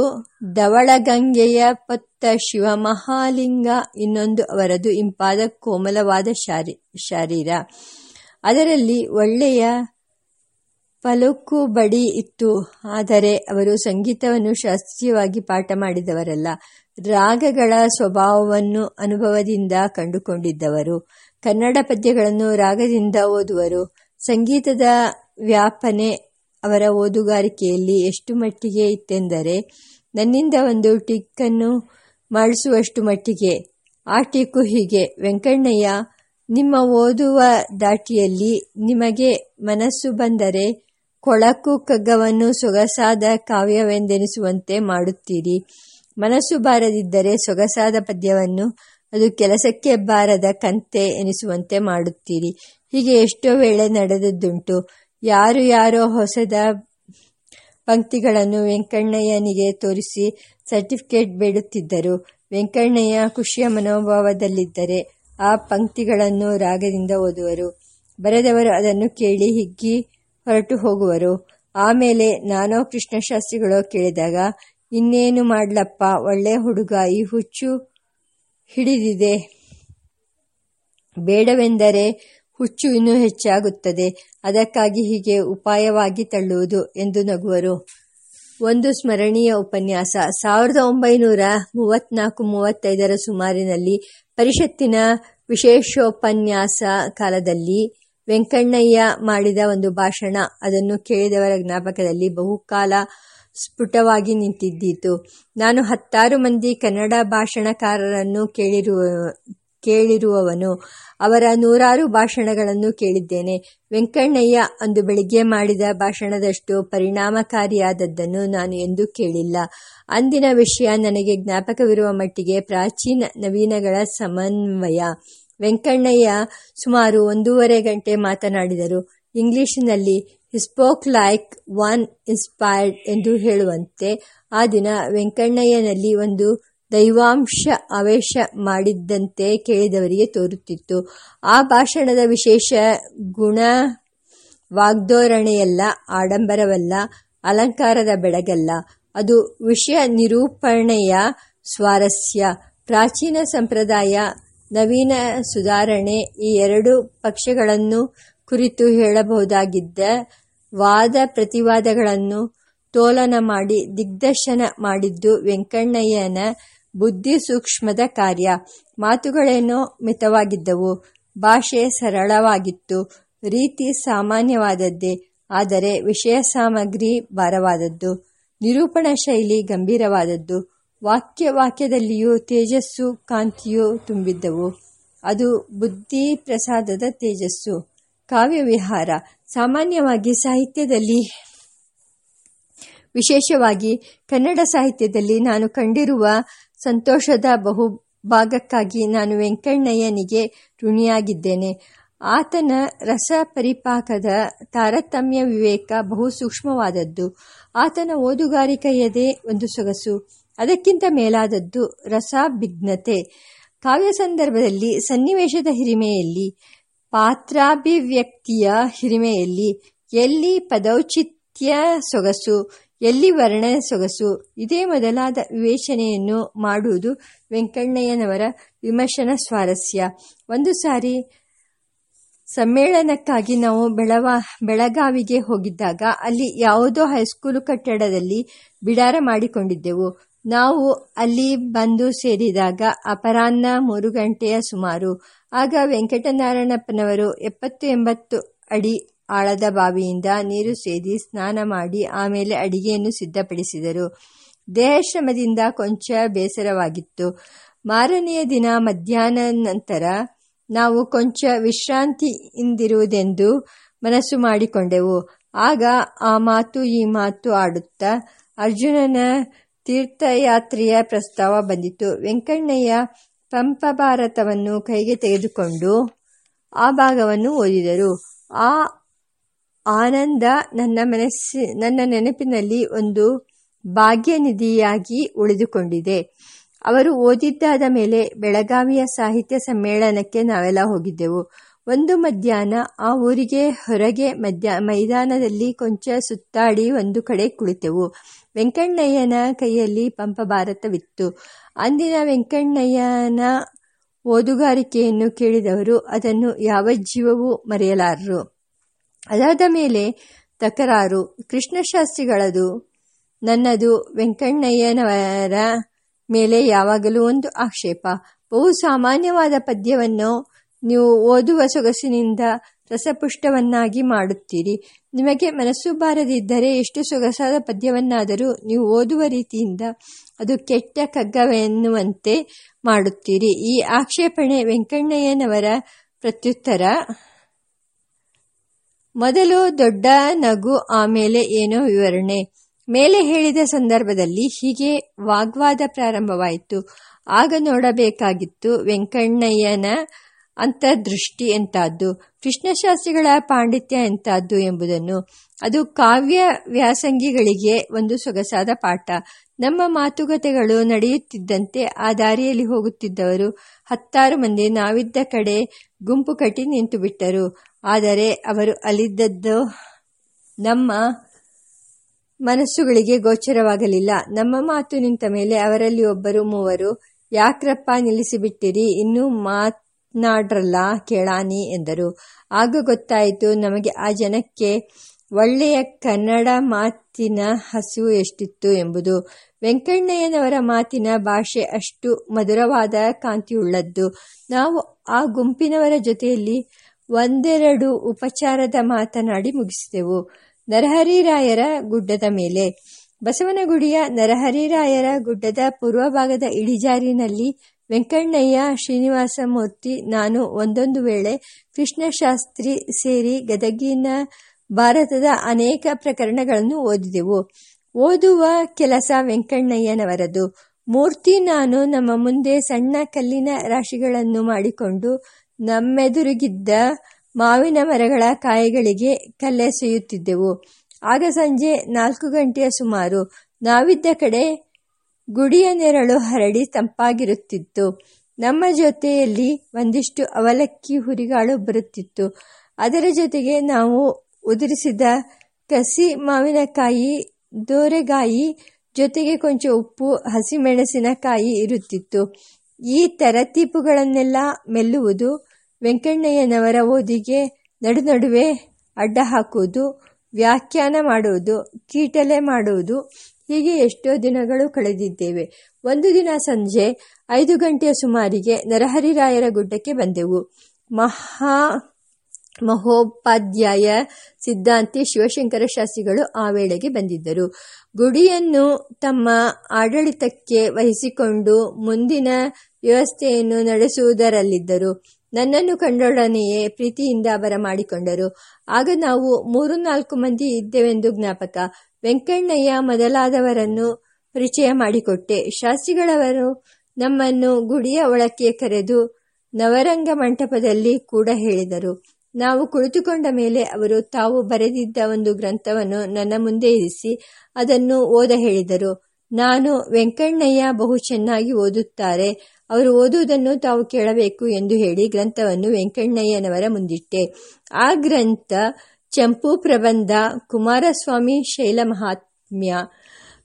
ಧವಳಗಂಗೆಯ ಪತ್ತ ಶಿವಮಹಾಲಿಂಗ ಇನ್ನೊಂದು ಅವರದು ಇಂಪಾದ ಕೋಮಲವಾದ ಶಾರಿ, ಶಾರೀರ. ಅದರಲ್ಲಿ ಒಳ್ಳೆಯ ಪಲುಕು ಬಡಿ ಇತ್ತು. ಆದರೆ ಅವರು ಸಂಗೀತವನ್ನು ಶಾಸ್ತ್ರೀಯವಾಗಿ ಪಾಠ ಮಾಡಿದವರಲ್ಲ. ರಾಗಗಳ ಸ್ವಭಾವವನ್ನು ಅನುಭವದಿಂದ ಕಂಡುಕೊಂಡಿದ್ದವರು. ಕನ್ನಡ ಪದ್ಯಗಳನ್ನು ರಾಗದಿಂದ ಓದುವರು. ಸಂಗೀತದ ವ್ಯಾಪನೆ ಅವರ ಓದುಗಾರಿಕೆಯಲ್ಲಿ ಎಷ್ಟು ಮಟ್ಟಿಗೆ ಇತ್ತೆಂದರೆ, ನನ್ನಿಂದ ಒಂದು ಟಿಕ್ಕನ್ನು ಮಾಡಿಸುವಷ್ಟು ಮಟ್ಟಿಗೆ. ಆ ಟಿಕ್ಕು ಹೀಗೆ. ವೆಂಕಣ್ಣಯ್ಯ ನಿಮ್ಮ ಓದುವ ದಾಟಿಯಲ್ಲಿ ನಿಮಗೆ ಮನಸ್ಸು ಬಂದರೆ ಕೊಳಕು ಕಗ್ಗವನ್ನು ಸೊಗಸಾದ ಕಾವ್ಯವೆಂದೆನಿಸುವಂತೆ ಮಾಡುತ್ತೀರಿ. ಮನಸ್ಸು ಬಾರದಿದ್ದರೆ ಸೊಗಸಾದ ಪದ್ಯವನ್ನು ಅದು ಕೆಲಸಕ್ಕೆ ಬಾರದ ಕಂತೆ ಎನಿಸುವಂತೆ ಮಾಡುತ್ತೀರಿ. ಹೀಗೆ ಎಷ್ಟೋ ವೇಳೆ ನಡೆದದ್ದುಂಟು. ಯಾರು ಯಾರೋ ಹೊಸದ ಪಂಕ್ತಿಗಳನ್ನು ವೆಂಕಣ್ಣಯ್ಯನಿಗೆ ತೋರಿಸಿ ಸರ್ಟಿಫಿಕೇಟ್ ಬೇಡುತ್ತಿದ್ದರು. ವೆಂಕಣ್ಣಯ್ಯ ಖುಷಿಯ ಮನೋಭಾವದಲ್ಲಿದ್ದರೆ ಆ ಪಂಕ್ತಿಗಳನ್ನು ರಾಗದಿಂದ ಓದುವರು. ಬರೆದವರು ಅದನ್ನು ಕೇಳಿ ಹಿಗ್ಗಿ ಹೊರಟು ಹೋಗುವರು. ಆಮೇಲೆ ನಾನೋ ಕೃಷ್ಣಶಾಸ್ತ್ರಿಗಳು ಕೇಳಿದಾಗ, ಇನ್ನೇನು ಮಾಡ್ಲಪ್ಪ, ಒಳ್ಳೆ ಹುಡುಗ, ಈ ಹುಚ್ಚು ಹಿಡಿದಿದೆ. ಬೇಡವೆಂದರೆ ಹುಚ್ಚು ಇನ್ನೂ ಹೆಚ್ಚಾಗುತ್ತದೆ. ಅದಕ್ಕಾಗಿ ಹೀಗೆ ಉಪಾಯವಾಗಿ ತಳ್ಳುವುದು ಎಂದು ನಗುವರು. ಒಂದು ಸ್ಮರಣೀಯ ಉಪನ್ಯಾಸ. ಸಾವಿರದ ಒಂಬೈನೂರ ಮೂವತ್ನಾಲ್ಕು ಮೂವತ್ತೈದರ ಸುಮಾರಿನಲ್ಲಿ ಪರಿಷತ್ತಿನ ವಿಶೇಷೋಪನ್ಯಾಸ ಕಾಲದಲ್ಲಿ ವೆಂಕಣ್ಣಯ್ಯ ಮಾಡಿದ ಒಂದು ಭಾಷಣ. ಅದನ್ನು ಕೇಳಿದವರ ಜ್ಞಾಪಕದಲ್ಲಿ ಬಹುಕಾಲ ಸ್ಫುಟವಾಗಿ ನಿಂತಿದ್ದೀತು. ನಾನು ಹತ್ತಾರು ಮಂದಿ ಕನ್ನಡ ಭಾಷಣಕಾರರನ್ನು ಕೇಳಿರುವ ಕೇಳಿರುವವನು. ಅವರ ನೂರಾರು ಭಾಷಣಗಳನ್ನು ಕೇಳಿದ್ದೇನೆ. ವೆಂಕಣ್ಣಯ್ಯ ಅಂದು ಬೆಳಿಗ್ಗೆ ಮಾಡಿದ ಭಾಷಣದಷ್ಟು ಪರಿಣಾಮಕಾರಿಯಾದದ್ದನ್ನು ನಾನು ಎಂದೂ ಕೇಳಿಲ್ಲ. ಅಂದಿನ ವಿಷಯ ನನಗೆ ಜ್ಞಾಪಕವಿರುವ ಮಟ್ಟಿಗೆ ಪ್ರಾಚೀನ ನವೀನಗಳ ಸಮನ್ವಯ. ವೆಂಕಣ್ಣಯ್ಯ ಸುಮಾರು ಒಂದೂವರೆ ಗಂಟೆ ಮಾತನಾಡಿದರು. ಇಂಗ್ಲಿಷಿನಲ್ಲಿ ಸ್ಪೋಕ್ ಲೈಕ್ ಒನ್ ಇನ್ಸ್ಪೈರ್ಡ್ ಎಂದು ಹೇಳುವಂತೆ. ಆ ದಿನ ವೆಂಕಣ್ಣಯ್ಯನಲ್ಲಿ ಒಂದು ದೈವಾಂಶ ಅವೇಶ ಮಾಡಿದ್ದಂತೆ ಕೇಳಿದವರಿಗೆ ತೋರುತ್ತಿತ್ತು. ಆ ಭಾಷಣದ ವಿಶೇಷ ಗುಣ ವಾಗ್ಧೋರಣೆಯಲ್ಲ, ಆಡಂಬರವಲ್ಲ, ಅಲಂಕಾರದ ಬೆಳಗಲ್ಲ. ಅದು ವಿಷಯ ನಿರೂಪಣೆಯ ಸ್ವಾರಸ್ಯ. ಪ್ರಾಚೀನ ಸಂಪ್ರದಾಯ, ನವೀನ ಸುಧಾರಣೆ ಈ ಎರಡು ಪಕ್ಷಗಳನ್ನು ಕುರಿತು ಹೇಳಬಹುದಾಗಿದ್ದ ವಾದ ಪ್ರತಿವಾದಗಳನ್ನು ತೋಲನ ಮಾಡಿ ದಿಗ್ದರ್ಶನ ಮಾಡಿದ್ದು ವೆಂಕಣ್ಣಯ್ಯನ ಬುದ್ಧಿ ಸೂಕ್ಷ್ಮದ ಕಾರ್ಯ. ಮಾತುಗಳೇನೋ ಮಿತವಾಗಿದ್ದವು. ಭಾಷೆ ಸರಳವಾಗಿತ್ತು. ರೀತಿ ಸಾಮಾನ್ಯವಾದದ್ದೇ. ಆದರೆ ವಿಷಯ ಸಾಮಗ್ರಿ ಭಾರವಾದದ್ದು. ನಿರೂಪಣಾ ಶೈಲಿ ಗಂಭೀರವಾದದ್ದು. ವಾಕ್ಯ ವಾಕ್ಯದಲ್ಲಿಯೂ ತೇಜಸ್ಸು, ಕಾಂತಿಯೂ ತುಂಬಿದ್ದವು. ಅದು ಬುದ್ಧಿ ಪ್ರಸಾದದ ತೇಜಸ್ಸು. ಕಾವ್ಯವಿಹಾರ. ಸಾಮಾನ್ಯವಾಗಿ ಸಾಹಿತ್ಯದಲ್ಲಿ, ವಿಶೇಷವಾಗಿ ಕನ್ನಡ ಸಾಹಿತ್ಯದಲ್ಲಿ ನಾನು ಕಂಡಿರುವ ಸಂತೋಷದ ಬಹುಭಾಗಕ್ಕಾಗಿ ನಾನು ವೆಂಕಣ್ಣಯ್ಯನಿಗೆ ಋಣಿಯಾಗಿದ್ದೇನೆ. ಆತನ ರಸ ಪರಿಪಾಕದ ತಾರತಮ್ಯ ವಿವೇಕ ಬಹು ಸೂಕ್ಷ್ಮವಾದದ್ದು. ಆತನ ಓದುಗಾರಿಕೆಯದೇ ಒಂದು ಸೊಗಸು. ಅದಕ್ಕಿಂತ ಮೇಲಾದದ್ದು ರಸಾಭಿಘ್ನತೆ ಕಾವ್ಯ ಸಂದರ್ಭದಲ್ಲಿ ಸನ್ನಿವೇಶದ ಹಿರಿಮೆಯಲ್ಲಿ, ಪಾತ್ರಾಭಿವ್ಯಕ್ತಿಯ ಹಿರಿಮೆಯಲ್ಲಿ ಎಲ್ಲಿ ಪದೌಚಿತ್ಯ ಸೊಗಸು. ಎಲ್ಲಿ ವರ್ಣನ ಸೊಗಸು? ಇದೇ ಮೊದಲಾದ ವಿವೇಚನೆಯನ್ನು ಮಾಡುವುದು ವೆಂಕಣ್ಣಯ್ಯನವರ ವಿಮರ್ಶನ ಸ್ವಾರಸ್ಯ. ಒಂದು ಸಾರಿ ಸಮ್ಮೇಳನಕ್ಕಾಗಿ ನಾವು ಬೆಳವ, ಬೆಳಗಾವಿಗೆ ಹೋಗಿದ್ದಾಗ ಅಲ್ಲಿ ಯಾವುದೋ ಹೈಸ್ಕೂಲು ಕಟ್ಟಡದಲ್ಲಿ ಬಿಡಾರ ಮಾಡಿಕೊಂಡಿದ್ದೆವು. ನಾವು ಅಲ್ಲಿ ಬಂದು ಸೇರಿದಾಗ ಅಪರಾಹ್ನ ಮೂರು ಗಂಟೆಯ ಸುಮಾರು. ಆಗ ವೆಂಕಟನಾರಾಯಣಪ್ಪನವರು ಎಪ್ಪತ್ತು ಎಂಬತ್ತು ಅಡಿ ಆಳದ ಬಾವಿಯಿಂದ ನೀರು ಸೇದಿ ಸ್ನಾನ ಮಾಡಿ ಆಮೇಲೆ ಅಡಿಗೆಯನ್ನು ಸಿದ್ಧಪಡಿಸಿದರು. ದೇಹಶ್ರಮದಿಂದ ಕೊಂಚ ಬೇಸರವಾಗಿತ್ತು. ಮಾರನೆಯ ದಿನ ಮಧ್ಯಾಹ್ನ ನಂತರ ನಾವು ಕೊಂಚ ವಿಶ್ರಾಂತಿಯಿಂದಿರುವುದೆಂದು ಮನಸ್ಸು ಮಾಡಿಕೊಂಡೆವು. ಆಗ ಆ ಮಾತು ಈ ಮಾತು ಆಡುತ್ತಾ ಅರ್ಜುನನ ತೀರ್ಥಯಾತ್ರೆಯ ಪ್ರಸ್ತಾವ ಬಂದಿತು. ವೆಂಕಣ್ಣಯ್ಯ ಪಂಪ ಭಾರತವನ್ನು ಕೈಗೆ ತೆಗೆದುಕೊಂಡು ಆ ಭಾಗವನ್ನು ಓದಿದರು. ಆ ಆನಂದ ನನ್ನ ಮನಸ್ಸಿ, ನನ್ನ ನೆನಪಿನಲ್ಲಿ ಒಂದು ಭಾಗ್ಯನಿಧಿಯಾಗಿ ಉಳಿದುಕೊಂಡಿದೆ. ಅವರು ಓದಿದ್ದಾದ ಮೇಲೆ ಬೆಳಗಾವಿಯ ಸಾಹಿತ್ಯ ಸಮ್ಮೇಳನಕ್ಕೆ ನಾವೆಲ್ಲ ಹೋಗಿದ್ದೆವು. ಒಂದು ಮಧ್ಯಾಹ್ನ ಆ ಊರಿಗೆ ಹೊರಗೆ ಮಧ್ಯ, ಮೈದಾನದಲ್ಲಿ ಕೊಂಚ ಸುತ್ತಾಡಿ ಒಂದು ಕಡೆ ಕುಳಿತೆವು. ವೆಂಕಣ್ಣಯ್ಯನ ಕೈಯಲ್ಲಿ ಪಂಪ ಭಾರತವಿತ್ತು ಅಂದಿನ ವೆಂಕಣ್ಣಯ್ಯನ ಓದುಗಾರಿಕೆಯನ್ನು ಕೇಳಿದವರು, ಅದನ್ನು ಯಾವ ಜೀವವೂ ಮರೆಯಲಾರರು. ಅದಾದ ಮೇಲೆ ತಕರಾರು. ಕೃಷ್ಣಶಾಸ್ತ್ರಿಗಳದು, ನನ್ನದು ವೆಂಕಣ್ಣಯ್ಯನವರ ಮೇಲೆ ಯಾವಾಗಲೂ ಒಂದು ಆಕ್ಷೇಪ. ಬಹು ಸಾಮಾನ್ಯವಾದ ಪದ್ಯವನ್ನು ನೀವು ಓದುವ ಸೊಗಸಿನಿಂದ ರಸಪುಷ್ಟವನ್ನಾಗಿ ಮಾಡುತ್ತೀರಿ. ನಿಮಗೆ ಮನಸ್ಸು ಬಾರದಿದ್ದರೆ ಎಷ್ಟು ಸೊಗಸಾದ ಪದ್ಯವನ್ನಾದರೂ ನೀವು ಓದುವ ರೀತಿಯಿಂದ ಅದು ಕೆಟ್ಟ ಕಗ್ಗವೆನ್ನುವಂತೆ ಮಾಡುತ್ತೀರಿ. ಈ ಆಕ್ಷೇಪಣೆ ವೆಂಕಣ್ಣಯ್ಯನವರ ಪ್ರತ್ಯುತ್ತರ. ಮೊದಲು ದೊಡ್ಡ ನಗು ಆಮೇಲೆ ಏನೋ ವಿವರಣೆ. ಮೇಲೆ ಹೇಳಿದ ಸಂದರ್ಭದಲ್ಲಿ ಹೀಗೆ ವಾಗ್ವಾದ ಪ್ರಾರಂಭವಾಯಿತು. ಆಗ ನೋಡಬೇಕಾಗಿತ್ತು ವೆಂಕಣ್ಣಯ್ಯನ ಅಂತರ್ದೃಷ್ಟಿ ಎಂತಾದ್ದು ಕೃಷ್ಣಶಾಸ್ತ್ರಿಗಳ ಪಾಂಡಿತ್ಯ ಎಂತಾದ್ದು ಎಂಬುದನ್ನು ಅದು ಕಾವ್ಯ ವ್ಯಾಸಂಗಿಗಳಿಗೆ ಒಂದು ಸೊಗಸಾದ ಪಾಠ. ನಮ್ಮ ಮಾತುಕತೆಗಳು ನಡೆಯುತ್ತಿದ್ದಂತೆ ಆ ದಾರಿಯಲ್ಲಿ ಹೋಗುತ್ತಿದ್ದವರು ಹತ್ತಾರು ಮಂದಿ ನಾವಿದ್ದ ಕಡೆ ಗುಂಪು ಕಟ್ಟಿ ನಿಂತು ಬಿಟ್ಟರು ಆದರೆ ಅವರು ಅಲ್ಲಿದ್ದದ್ದು ನಮ್ಮ ಮನಸ್ಸುಗಳಿಗೆ ಗೋಚರವಾಗಲಿಲ್ಲ. ನಮ್ಮ ಮಾತು ನಿಂತ ಮೇಲೆ ಅವರಲ್ಲಿ ಒಬ್ಬರು, ಮೂವರು, ಯಾಕ್ರಪ್ಪ ನಿಲ್ಲಿಸಿಬಿಟ್ಟಿರಿ? ಇನ್ನೂ ಮಾತ್ನಾಡ್ರಲ್ಲ ಕೇಳಾನಿ ಎಂದರು. ಆಗ ಗೊತ್ತಾಯಿತು ನಮಗೆ ಆ ಜನಕ್ಕೆ ಒಳ್ಳೆಯ ಕನ್ನಡ ಮಾತಿನ ಹಸಿವು ಎಷ್ಟಿತ್ತು ಎಂಬುದು. ವೆಂಕಣ್ಣಯ್ಯನವರ ಮಾತಿನ ಭಾಷೆ ಅಷ್ಟು ಮಧುರವಾದ ಕಾಂತಿಯುಳ್ಳದ್ದು. ನಾವು ಆ ಗುಂಪಿನವರ ಜೊತೆಯಲ್ಲಿ ಒಂದೆರಡು ಉಪಚಾರದ ಮಾತನಾಡಿ ಮುಗಿಸಿದೆವು. ನರಹರಿರಾಯರ ಗುಡ್ಡದ ಮೇಲೆ. ಬಸವನಗುಡಿಯ ನರಹರಿರಾಯರ ಗುಡ್ಡದ ಪೂರ್ವಭಾಗದ ಇಳಿಜಾರಿನಲ್ಲಿ ವೆಂಕಣ್ಣಯ್ಯ, ಶ್ರೀನಿವಾಸಮೂರ್ತಿ, ನಾನು ಒಂದೊಂದು ವೇಳೆ ಕೃಷ್ಣಶಾಸ್ತ್ರಿ ಸೇರಿ ಗದಗಿನ ಭಾರತದ ಅನೇಕ ಪ್ರಕರಣಗಳನ್ನು ಓದಿದೆವು. ಓದುವ ಕೆಲಸ ವೆಂಕಣ್ಣಯ್ಯನವರದು. ಮೂರ್ತಿ ನಾನು ನಮ್ಮ ಮುಂದೆ ಸಣ್ಣ ಕಲ್ಲಿನ ರಾಶಿಗಳನ್ನು ಮಾಡಿಕೊಂಡು ನಮ್ಮೆದುರುಗಿದ್ದ ಮಾವಿನ ಮರಗಳ ಕಾಯಿಗಳಿಗೆ ಕಲ್ಲೆಸೆಯುತ್ತಿದ್ದೆವು. ಆಗ ಸಂಜೆ ನಾಲ್ಕು ಗಂಟೆಯ ಸುಮಾರು. ನಾವಿದ್ದ ಕಡೆ ಗುಡಿಯ ನೆರಳು ಹರಡಿ ತಂಪಾಗಿರುತ್ತಿತ್ತು. ನಮ್ಮ ಜೊತೆಯಲ್ಲಿ ಒಂದಿಷ್ಟು ಅವಲಕ್ಕಿ ಹುರಿಗಾಳು ಬರುತ್ತಿತ್ತು. ಅದರ ಜೊತೆಗೆ ನಾವು ಉದುರಿಸಿದ ಕಸಿ ಮಾವಿನಕಾಯಿ, ದೋರೆಗಾಯಿ, ಜೊತೆಗೆ ಕೊಂಚ ಉಪ್ಪು, ಹಸಿಮೆಣಸಿನಕಾಯಿ ಇರುತ್ತಿತ್ತು. ಈ ತರತೀಪುಗಳನ್ನೆಲ್ಲ ಮೆಲ್ಲುವುದು ವೆಂಕಣ್ಣಯ್ಯನವರ ಓದಿಗೆ ನಡು ನಡುವೆ ಅಡ್ಡ ಹಾಕುವುದು, ವ್ಯಾಖ್ಯಾನ ಮಾಡುವುದು, ಕೀಟಲೆ ಮಾಡುವುದು ಹೀಗೆ ಎಷ್ಟೋ ದಿನಗಳು ಕಳೆದಿದ್ದೇವೆ. ಒಂದು ದಿನ ಸಂಜೆ ಐದು ಗಂಟೆಯ ಸುಮಾರಿಗೆ ನರಹರಿರಾಯರ ಗುಡ್ಡಕ್ಕೆ ಬಂದೆವು. ಮಹಾ ಮಹೋಪಾಧ್ಯಾಯ ಸಿದ್ಧಾಂತಿ ಶಿವಶಂಕರ ಶಾಸ್ತ್ರಿಗಳು ಆ ವೇಳೆಗೆ ಬಂದಿದ್ದರು. ಗುಡಿಯನ್ನು ತಮ್ಮ ಆಡಳಿತಕ್ಕೆ ವಹಿಸಿಕೊಂಡು ಮುಂದಿನ ವ್ಯವಸ್ಥೆಯನ್ನು ನಡೆಸುವುದರಲ್ಲಿದ್ದರು. ನನ್ನನ್ನು ಕಂಡೊಡನೆಯೇ ಪ್ರೀತಿಯಿಂದ ಬರಮಾಡಿಕೊಂಡರು ಆಗ ನಾವು ಮೂರು ನಾಲ್ಕು ಮಂದಿ ಇದ್ದೇವೆಂದು ಜ್ಞಾಪಕ. ವೆಂಕಣ್ಣಯ್ಯ ಮೊದಲಾದವರನ್ನು ಪರಿಚಯ ಮಾಡಿಕೊಟ್ಟೆ. ಶಾಸ್ತ್ರಿಗಳವರು ನಮ್ಮನ್ನು ಗುಡಿಯ ಒಳಕ್ಕೆ ಕರೆದು ನವರಂಗ ಮಂಟಪದಲ್ಲಿ ಕೂಡ ಹೇಳಿದರು. ನಾವು ಕುಳಿತುಕೊಂಡ ಮೇಲೆ ಅವರು ತಾವು ಬರೆದಿದ್ದ ಒಂದು ಗ್ರಂಥವನ್ನು ನನ್ನ ಮುಂದೆ ಇರಿಸಿ ಅದನ್ನು ಓದ ಹೇಳಿದರು. ನಾನು ವೆಂಕಣ್ಣಯ್ಯ ಬಹು ಚೆನ್ನಾಗಿ ಓದುತ್ತಾರೆ. ಅವರು ಓದುವುದನ್ನು ತಾವು ಕೇಳಬೇಕು ಎಂದು ಹೇಳಿ ಗ್ರಂಥವನ್ನು ವೆಂಕಣ್ಣಯ್ಯನವರ ಮುಂದಿಟ್ಟೆ. ಆ ಗ್ರಂಥ ಚಂಪು ಪ್ರಬಂಧ, ಕುಮಾರಸ್ವಾಮಿ ಶೈಲ ಮಹಾತ್ಮ್ಯ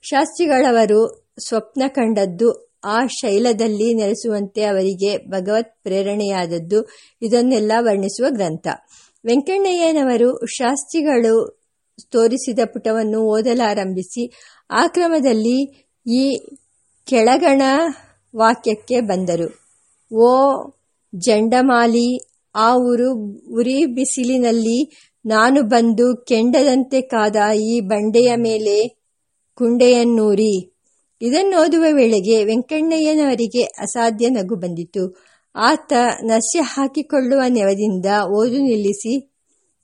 ಶಾಸ್ತ್ರಿಗಳವರು ಸ್ವಪ್ನ ಕಂಡದ್ದು, ಆ ಶೈಲದಲ್ಲಿ ನೆಲೆಸುವಂತೆ ಅವರಿಗೆ ಭಗವತ್ ಪ್ರೇರಣೆಯಾದದ್ದು, ಇದನ್ನೆಲ್ಲ ವರ್ಣಿಸುವ ಗ್ರಂಥ. ವೆಂಕಣ್ಣಯ್ಯನವರು ಶಾಸ್ತ್ರಿಗಳು ತೋರಿಸಿದ ಪುಟವನ್ನು ಓದಲಾರಂಭಿಸಿ, ಆ ಕ್ರಮದಲ್ಲಿ ಈ ಕೆಳಗಣ ವಾಕ್ಯಕ್ಕೆ ಬಂದರು. ಓ ಜಂಡಮಾಲಿ, ಆ ಉರು, ಉರಿ ಬಿಸಿಲಿನಲ್ಲಿ ನಾನು ಬಂದು ಕೆಂಡದಂತೆ ಕಾದ ಈ ಬಂಡೆಯ ಮೇಲೆ ಕುಂಡೆಯನ್ನೂರಿ ಇದನ್ನೋದುವ ವೇಳೆಗೆ ವೆಂಕಣ್ಣಯ್ಯನವರಿಗೆ ಅಸಾಧ್ಯ ನಗು ಬಂದಿತು. ಆತ ನಸ್ಯ ಹಾಕಿಕೊಳ್ಳುವ ನೆವದಿಂದ ಓದು ನಿಲ್ಲಿಸಿ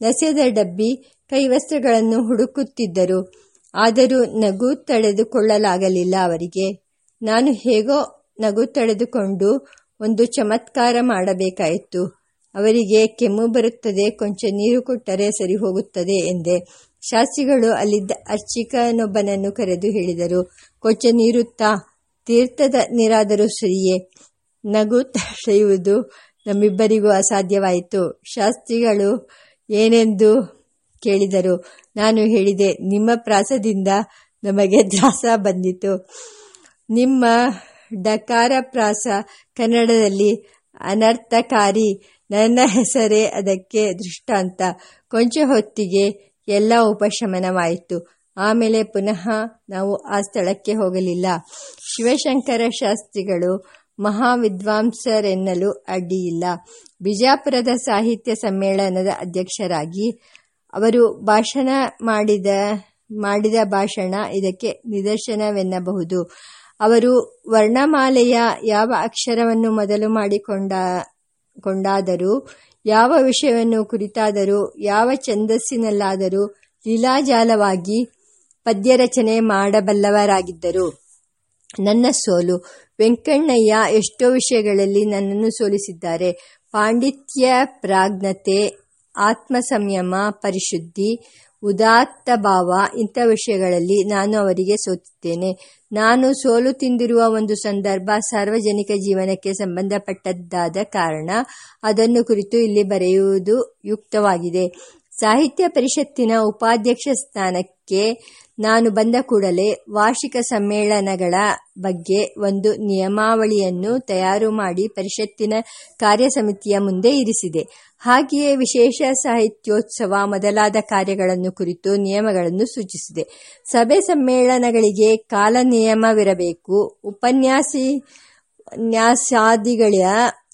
ನಸ್ಯದ ಡಬ್ಬಿ ಕೈವಸ್ತ್ರಗಳನ್ನು ಹುಡುಕುತ್ತಿದ್ದರು. ಆದರೂ ನಗು ತಡೆದುಕೊಳ್ಳಲಾಗಲಿಲ್ಲ ಅವರಿಗೆ. ನಾನು ಹೇಗೋ ನಗು ತಡೆದುಕೊಂಡು ಒಂದು ಚಮತ್ಕಾರ ಮಾಡಬೇಕಾಯಿತು. ಅವರಿಗೆ ಕೆಮ್ಮು ಬರುತ್ತದೆ, ಕೊಂಚ ನೀರು ಕೊಟ್ಟರೆ ಸರಿ ಹೋಗುತ್ತದೆ ಎಂದೆ. ಶಾಸ್ತ್ರಿಗಳು ಅಲ್ಲಿದ್ದ ಅರ್ಚಿಕನೊಬ್ಬನನ್ನು ಕರೆದು ಹೇಳಿದರು, ಕೊಂಚ ನೀರುತ್ತಾ ತೀರ್ಥದ ನೀರಾದರೂ ಸರಿಯೇ. ನಗು ತಡೆಯುವುದು ನಮ್ಮಿಬ್ಬರಿಗೂ ಅಸಾಧ್ಯವಾಯಿತು. ಶಾಸ್ತ್ರಿಗಳು ಏನೆಂದು ಕೇಳಿದರು, ನಾನು ಹೇಳಿದೆ, ನಿಮ್ಮ ಪ್ರಾಸದಿಂದ ನಮಗೆ ದ್ರಾಸ ಬಂದಿತು. ನಿಮ್ಮ ಡಕಾರ ಪ್ರಾಸ ಕನ್ನಡದಲ್ಲಿ ಅನರ್ಥಕಾರಿ. ನನ್ನ ಹೆಸರೇ ಅದಕ್ಕೆ ದೃಷ್ಟಾಂತ. ಕೊಂಚ ಹೊತ್ತಿಗೆ ಎಲ್ಲ ಉಪಶಮನವಾಯಿತು. ಆಮೇಲೆ ಪುನಃ ನಾವು ಆ ಸ್ಥಳಕ್ಕೆ ಹೋಗಲಿಲ್ಲ. ಶಿವಶಂಕರ ಶಾಸ್ತ್ರಿಗಳು ಮಹಾವಿದ್ವಾಂಸರೆನ್ನಲು ಅಡ್ಡಿಯಿಲ್ಲ. ಬಿಜಾಪುರದ ಸಾಹಿತ್ಯ ಸಮ್ಮೇಳನದ ಅಧ್ಯಕ್ಷರಾಗಿ ಅವರು ಭಾಷಣ ಮಾಡಿದ ಮಾಡಿದ ಭಾಷಣ ಇದಕ್ಕೆ ನಿದರ್ಶನವೆನ್ನಬಹುದು. ಅವರು ವರ್ಣಮಾಲೆಯ ಯಾವ ಅಕ್ಷರವನ್ನು ಮೊದಲು ಮಾಡಿಕೊಂಡ, ಕೊಂಡಾದರೂ, ಯಾವ ವಿಷಯವನ್ನು ಕುರಿತಾದರೂ, ಯಾವ ಛಂದಸ್ಸಿನಲ್ಲಾದರೂ ಲೀಲಾಜಾಲವಾಗಿ ಪದ್ಯರಚನೆ ಮಾಡಬಲ್ಲವರಾಗಿದ್ದರು. ನನ್ನ ಸೋಲು. ವೆಂಕಣ್ಣಯ್ಯ ಎಷ್ಟೋ ವಿಷಯಗಳಲ್ಲಿ ನನ್ನನ್ನು ಸೋಲಿಸಿದ್ದಾರೆ. ಪಾಂಡಿತ್ಯ, ಪ್ರಾಜ್ಞತೆ ಆತ್ಮ ಸಂಯಮ ಪರಿಶುದ್ಧಿ, ಉದಾತ್ತ ಭಾವ ಇಂಥ ವಿಷಯಗಳಲ್ಲಿ ನಾನು ಅವರಿಗೆ ಸೋತಿದ್ದೇನೆ. ನಾನು ಸೋಲು ತಿಂದಿರುವ ಒಂದು ಸಂದರ್ಭ ಸಾರ್ವಜನಿಕ ಜೀವನಕ್ಕೆ ಸಂಬಂಧಪಟ್ಟದ್ದಾದ ಕಾರಣ ಅದನ್ನು ಕುರಿತು ಇಲ್ಲಿ ಬರೆಯುವುದು ಯುಕ್ತವಾಗಿದೆ. ಸಾಹಿತ್ಯ ಪರಿಷತ್ತಿನ ಉಪಾಧ್ಯಕ್ಷ ಸ್ಥಾನಕ್ಕೆ ನಾನು ಬಂದ ಕೂಡಲೇ ವಾರ್ಷಿಕ ಸಮ್ಮೇಳನಗಳ ಬಗ್ಗೆ ಒಂದು ನಿಯಮಾವಳಿಯನ್ನು ತಯಾರು ಮಾಡಿ ಪರಿಷತ್ತಿನ ಕಾರ್ಯಸಮಿತಿಯ ಮುಂದೆ ಇರಿಸಿದೆ. ಹಾಗೆಯೇ ವಿಶೇಷ ಸಾಹಿತ್ಯೋತ್ಸವ ಮೊದಲಾದ ಕಾರ್ಯಗಳನ್ನು ಕುರಿತು ನಿಯಮಗಳನ್ನು ಸೂಚಿಸಿದೆ. ಸಭೆ ಸಮ್ಮೇಳನಗಳಿಗೆ ಕಾಲ ನಿಯಮವಿರಬೇಕು. ಉಪನ್ಯಾಸಿ, ನ್ಯಾಸಾದಿಗಳ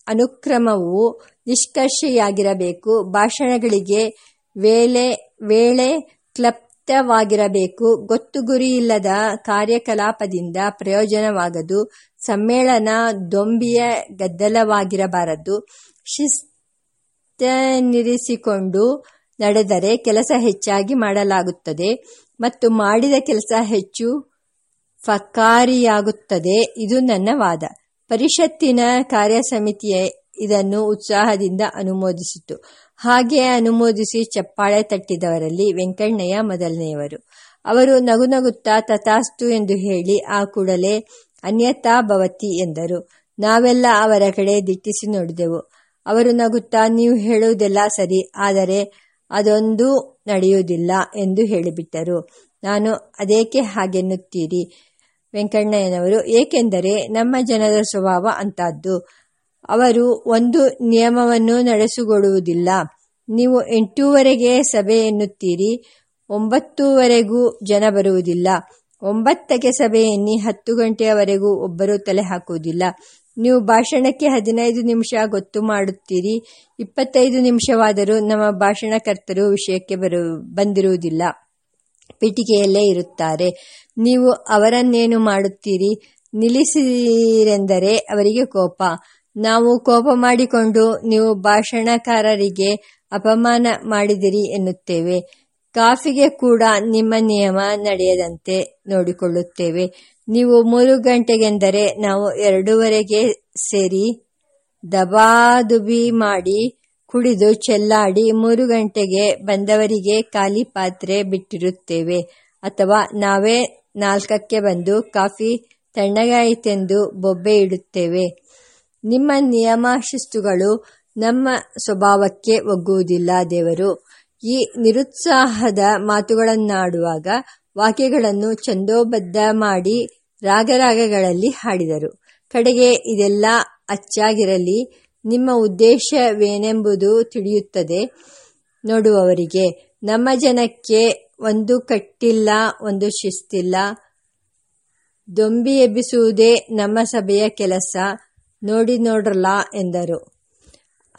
ಅನುಕ್ರಮವು ನಿಷ್ಕರ್ಷೆಯಾಗಿರಬೇಕು. ಭಾಷಣಗಳಿಗೆ ವೇಳೆ ವೇಳೆ ಕ್ಲಪ್ತವಾಗಿರಬೇಕು. ಗೊತ್ತು ಗುರಿಯಿಲ್ಲದ ಕಾರ್ಯಕಲಾಪದಿಂದ ಪ್ರಯೋಜನವಾಗದು. ಸಮ್ಮೇಳನ ದೊಂಬಿಯ ಗದ್ದಲವಾಗಿರಬಾರದು. ಶಿಸ್ತನಿರಿಸಿಕೊಂಡು ನಡೆದರೆ ಕೆಲಸ ಹೆಚ್ಚಾಗಿ ಮಾಡಲಾಗುತ್ತದೆ ಮತ್ತು ಮಾಡಿದ ಕೆಲಸ ಹೆಚ್ಚು ಫಕಾರಿಯಾಗುತ್ತದೆ ಇದು ನನ್ನ ವಾದ. ಪರಿಷತ್ತಿನ ಕಾರ್ಯಸಮಿತಿಯೇ ಇದನ್ನು ಉತ್ಸಾಹದಿಂದ ಅನುಮೋದಿಸಿತು. ಹಾಗೆ ಅನುಮೋದಿಸಿ ಚಪ್ಪಾಳೆ ತಟ್ಟಿದವರಲ್ಲಿ ವೆಂಕಣ್ಣಯ್ಯ ಮೊದಲನೆಯವರು. ಅವರು ನಗು ನಗುತ್ತಾ ತಥಾಸ್ತು ಎಂದು ಹೇಳಿ ಆ ಕೂಡಲೇ ಅನ್ಯತಾ ಭವತಿ ಎಂದರು. ನಾವೆಲ್ಲ ಅವರ ಕಡೆ ದಿಟ್ಟಿಸಿ ನೋಡಿದೆವು. ಅವರು ನಗುತ್ತಾ, ನೀವು ಹೇಳುವುದೆಲ್ಲ ಸರಿ, ಆದರೆ ಅದೊಂದು ನಡೆಯುವುದಿಲ್ಲ ಎಂದು ಹೇಳಿಬಿಟ್ಟರು. ನಾನು ಅದೇಕೆ ಹಾಗೆನ್ನುತ್ತೀರಿ ವೆಂಕಣ್ಣಯ್ಯನವರು. ಏಕೆಂದರೆ ನಮ್ಮ ಜನರ ಸ್ವಭಾವ ಅಂತದ್ದು ಅವರು ಒಂದು ನಿಯಮವನ್ನು ನಡೆಸಿಕೊಡುವುದಿಲ್ಲ. ನೀವು ಎಂಟೂವರೆಗೆ ಸಭೆ ಎನ್ನುತ್ತೀರಿ, ಒಂಬತ್ತೂವರೆಗೂ ಜನ ಬರುವುದಿಲ್ಲ. ಒಂಬತ್ತಕ್ಕೆ ಸಭೆ ಎನ್ನಿ ಹತ್ತು ಗಂಟೆಯವರೆಗೂ ಒಬ್ಬರು ತಲೆ ಹಾಕುವುದಿಲ್ಲ. ನೀವು ಭಾಷಣಕ್ಕೆ ಹದಿನೈದು ನಿಮಿಷ ಗೊತ್ತು ಮಾಡುತ್ತೀರಿ, ಇಪ್ಪತ್ತೈದು ನಿಮಿಷವಾದರೂ ನಮ್ಮ ಭಾಷಣಕರ್ತರು ವಿಷಯಕ್ಕೆ ಬರು, ಬಂದಿರುವುದಿಲ್ಲ. ಪೀಠಿಕೆಯಲ್ಲೇ ಇರುತ್ತಾರೆ. ನೀವು ಅವರನ್ನೇನು ಮಾಡುತ್ತೀರಿ, ನಿಲ್ಲಿಸಿರೆಂದರೆ ಅವರಿಗೆ ಕೋಪ. ನಾವು ಕೋಪ ಮಾಡಿಕೊಂಡು ನೀವು ಭಾಷಣಕಾರರಿಗೆ ಅಪಮಾನ ಮಾಡಿದಿರಿ ಎನ್ನುತ್ತೇವೆ. ಕಾಫಿಗೆ ಕೂಡ ನಿಮ್ಮ ನಿಯಮ ನಡೆಯದಂತೆ ನೋಡಿಕೊಳ್ಳುತ್ತೇವೆ. ನೀವು ಮೂರು ಗಂಟೆಗೆಂದರೆ ನಾವು ಎರಡೂವರೆಗೆ ಸೇರಿ ದಬಾದುಬಿ ಮಾಡಿ ಕುಡಿದು ಚೆಲ್ಲಾಡಿ ಮೂರು ಗಂಟೆಗೆ ಬಂದವರಿಗೆ ಖಾಲಿ ಪಾತ್ರೆ ಬಿಟ್ಟಿರುತ್ತೇವೆ. ಅಥವಾ ನಾವೇ ನಾಲ್ಕಕ್ಕೆ ಬಂದು ಕಾಫಿ ತಣ್ಣಗಾಯಿತೆಂದು ಬೊಬ್ಬೆ ಇಡುತ್ತೇವೆ. ನಿಮ್ಮ ನಿಯಮ ಶಿಸ್ತುಗಳು ನಮ್ಮ ಸ್ವಭಾವಕ್ಕೆ ಒಗ್ಗುವುದಿಲ್ಲ, ದೇವರು. ಈ ನಿರುತ್ಸಾಹದ ಮಾತುಗಳನ್ನಾಡುವಾಗ ವಾಕ್ಯಗಳನ್ನು ಚಂದೋಬದ್ಧ ಮಾಡಿ ರಾಗರಾಗಗಳಲ್ಲಿ ಹಾಡಿದರು. ಕಡೆಗೆ ಇದೆಲ್ಲ ಅಚ್ಚಾಗಿರಲಿ, ನಿಮ್ಮ ಉದ್ದೇಶವೇನೆಂಬುದು ತಿಳಿಯುತ್ತದೆ ನೋಡುವವರಿಗೆ. ನಮ್ಮ ಜನಕ್ಕೆ ಒಂದು ಕಟ್ಟಿಲ್ಲ, ಒಂದು ಶಿಸ್ತಿಲ್ಲ. ದೊಂಬಿ ಎಬ್ಬಿಸುವುದೇ ನಮ್ಮ ಸಭೆಯ ಕೆಲಸ. ನೋಡಿ ನೋಡ್ರಲ್ಲ ಎಂದರು.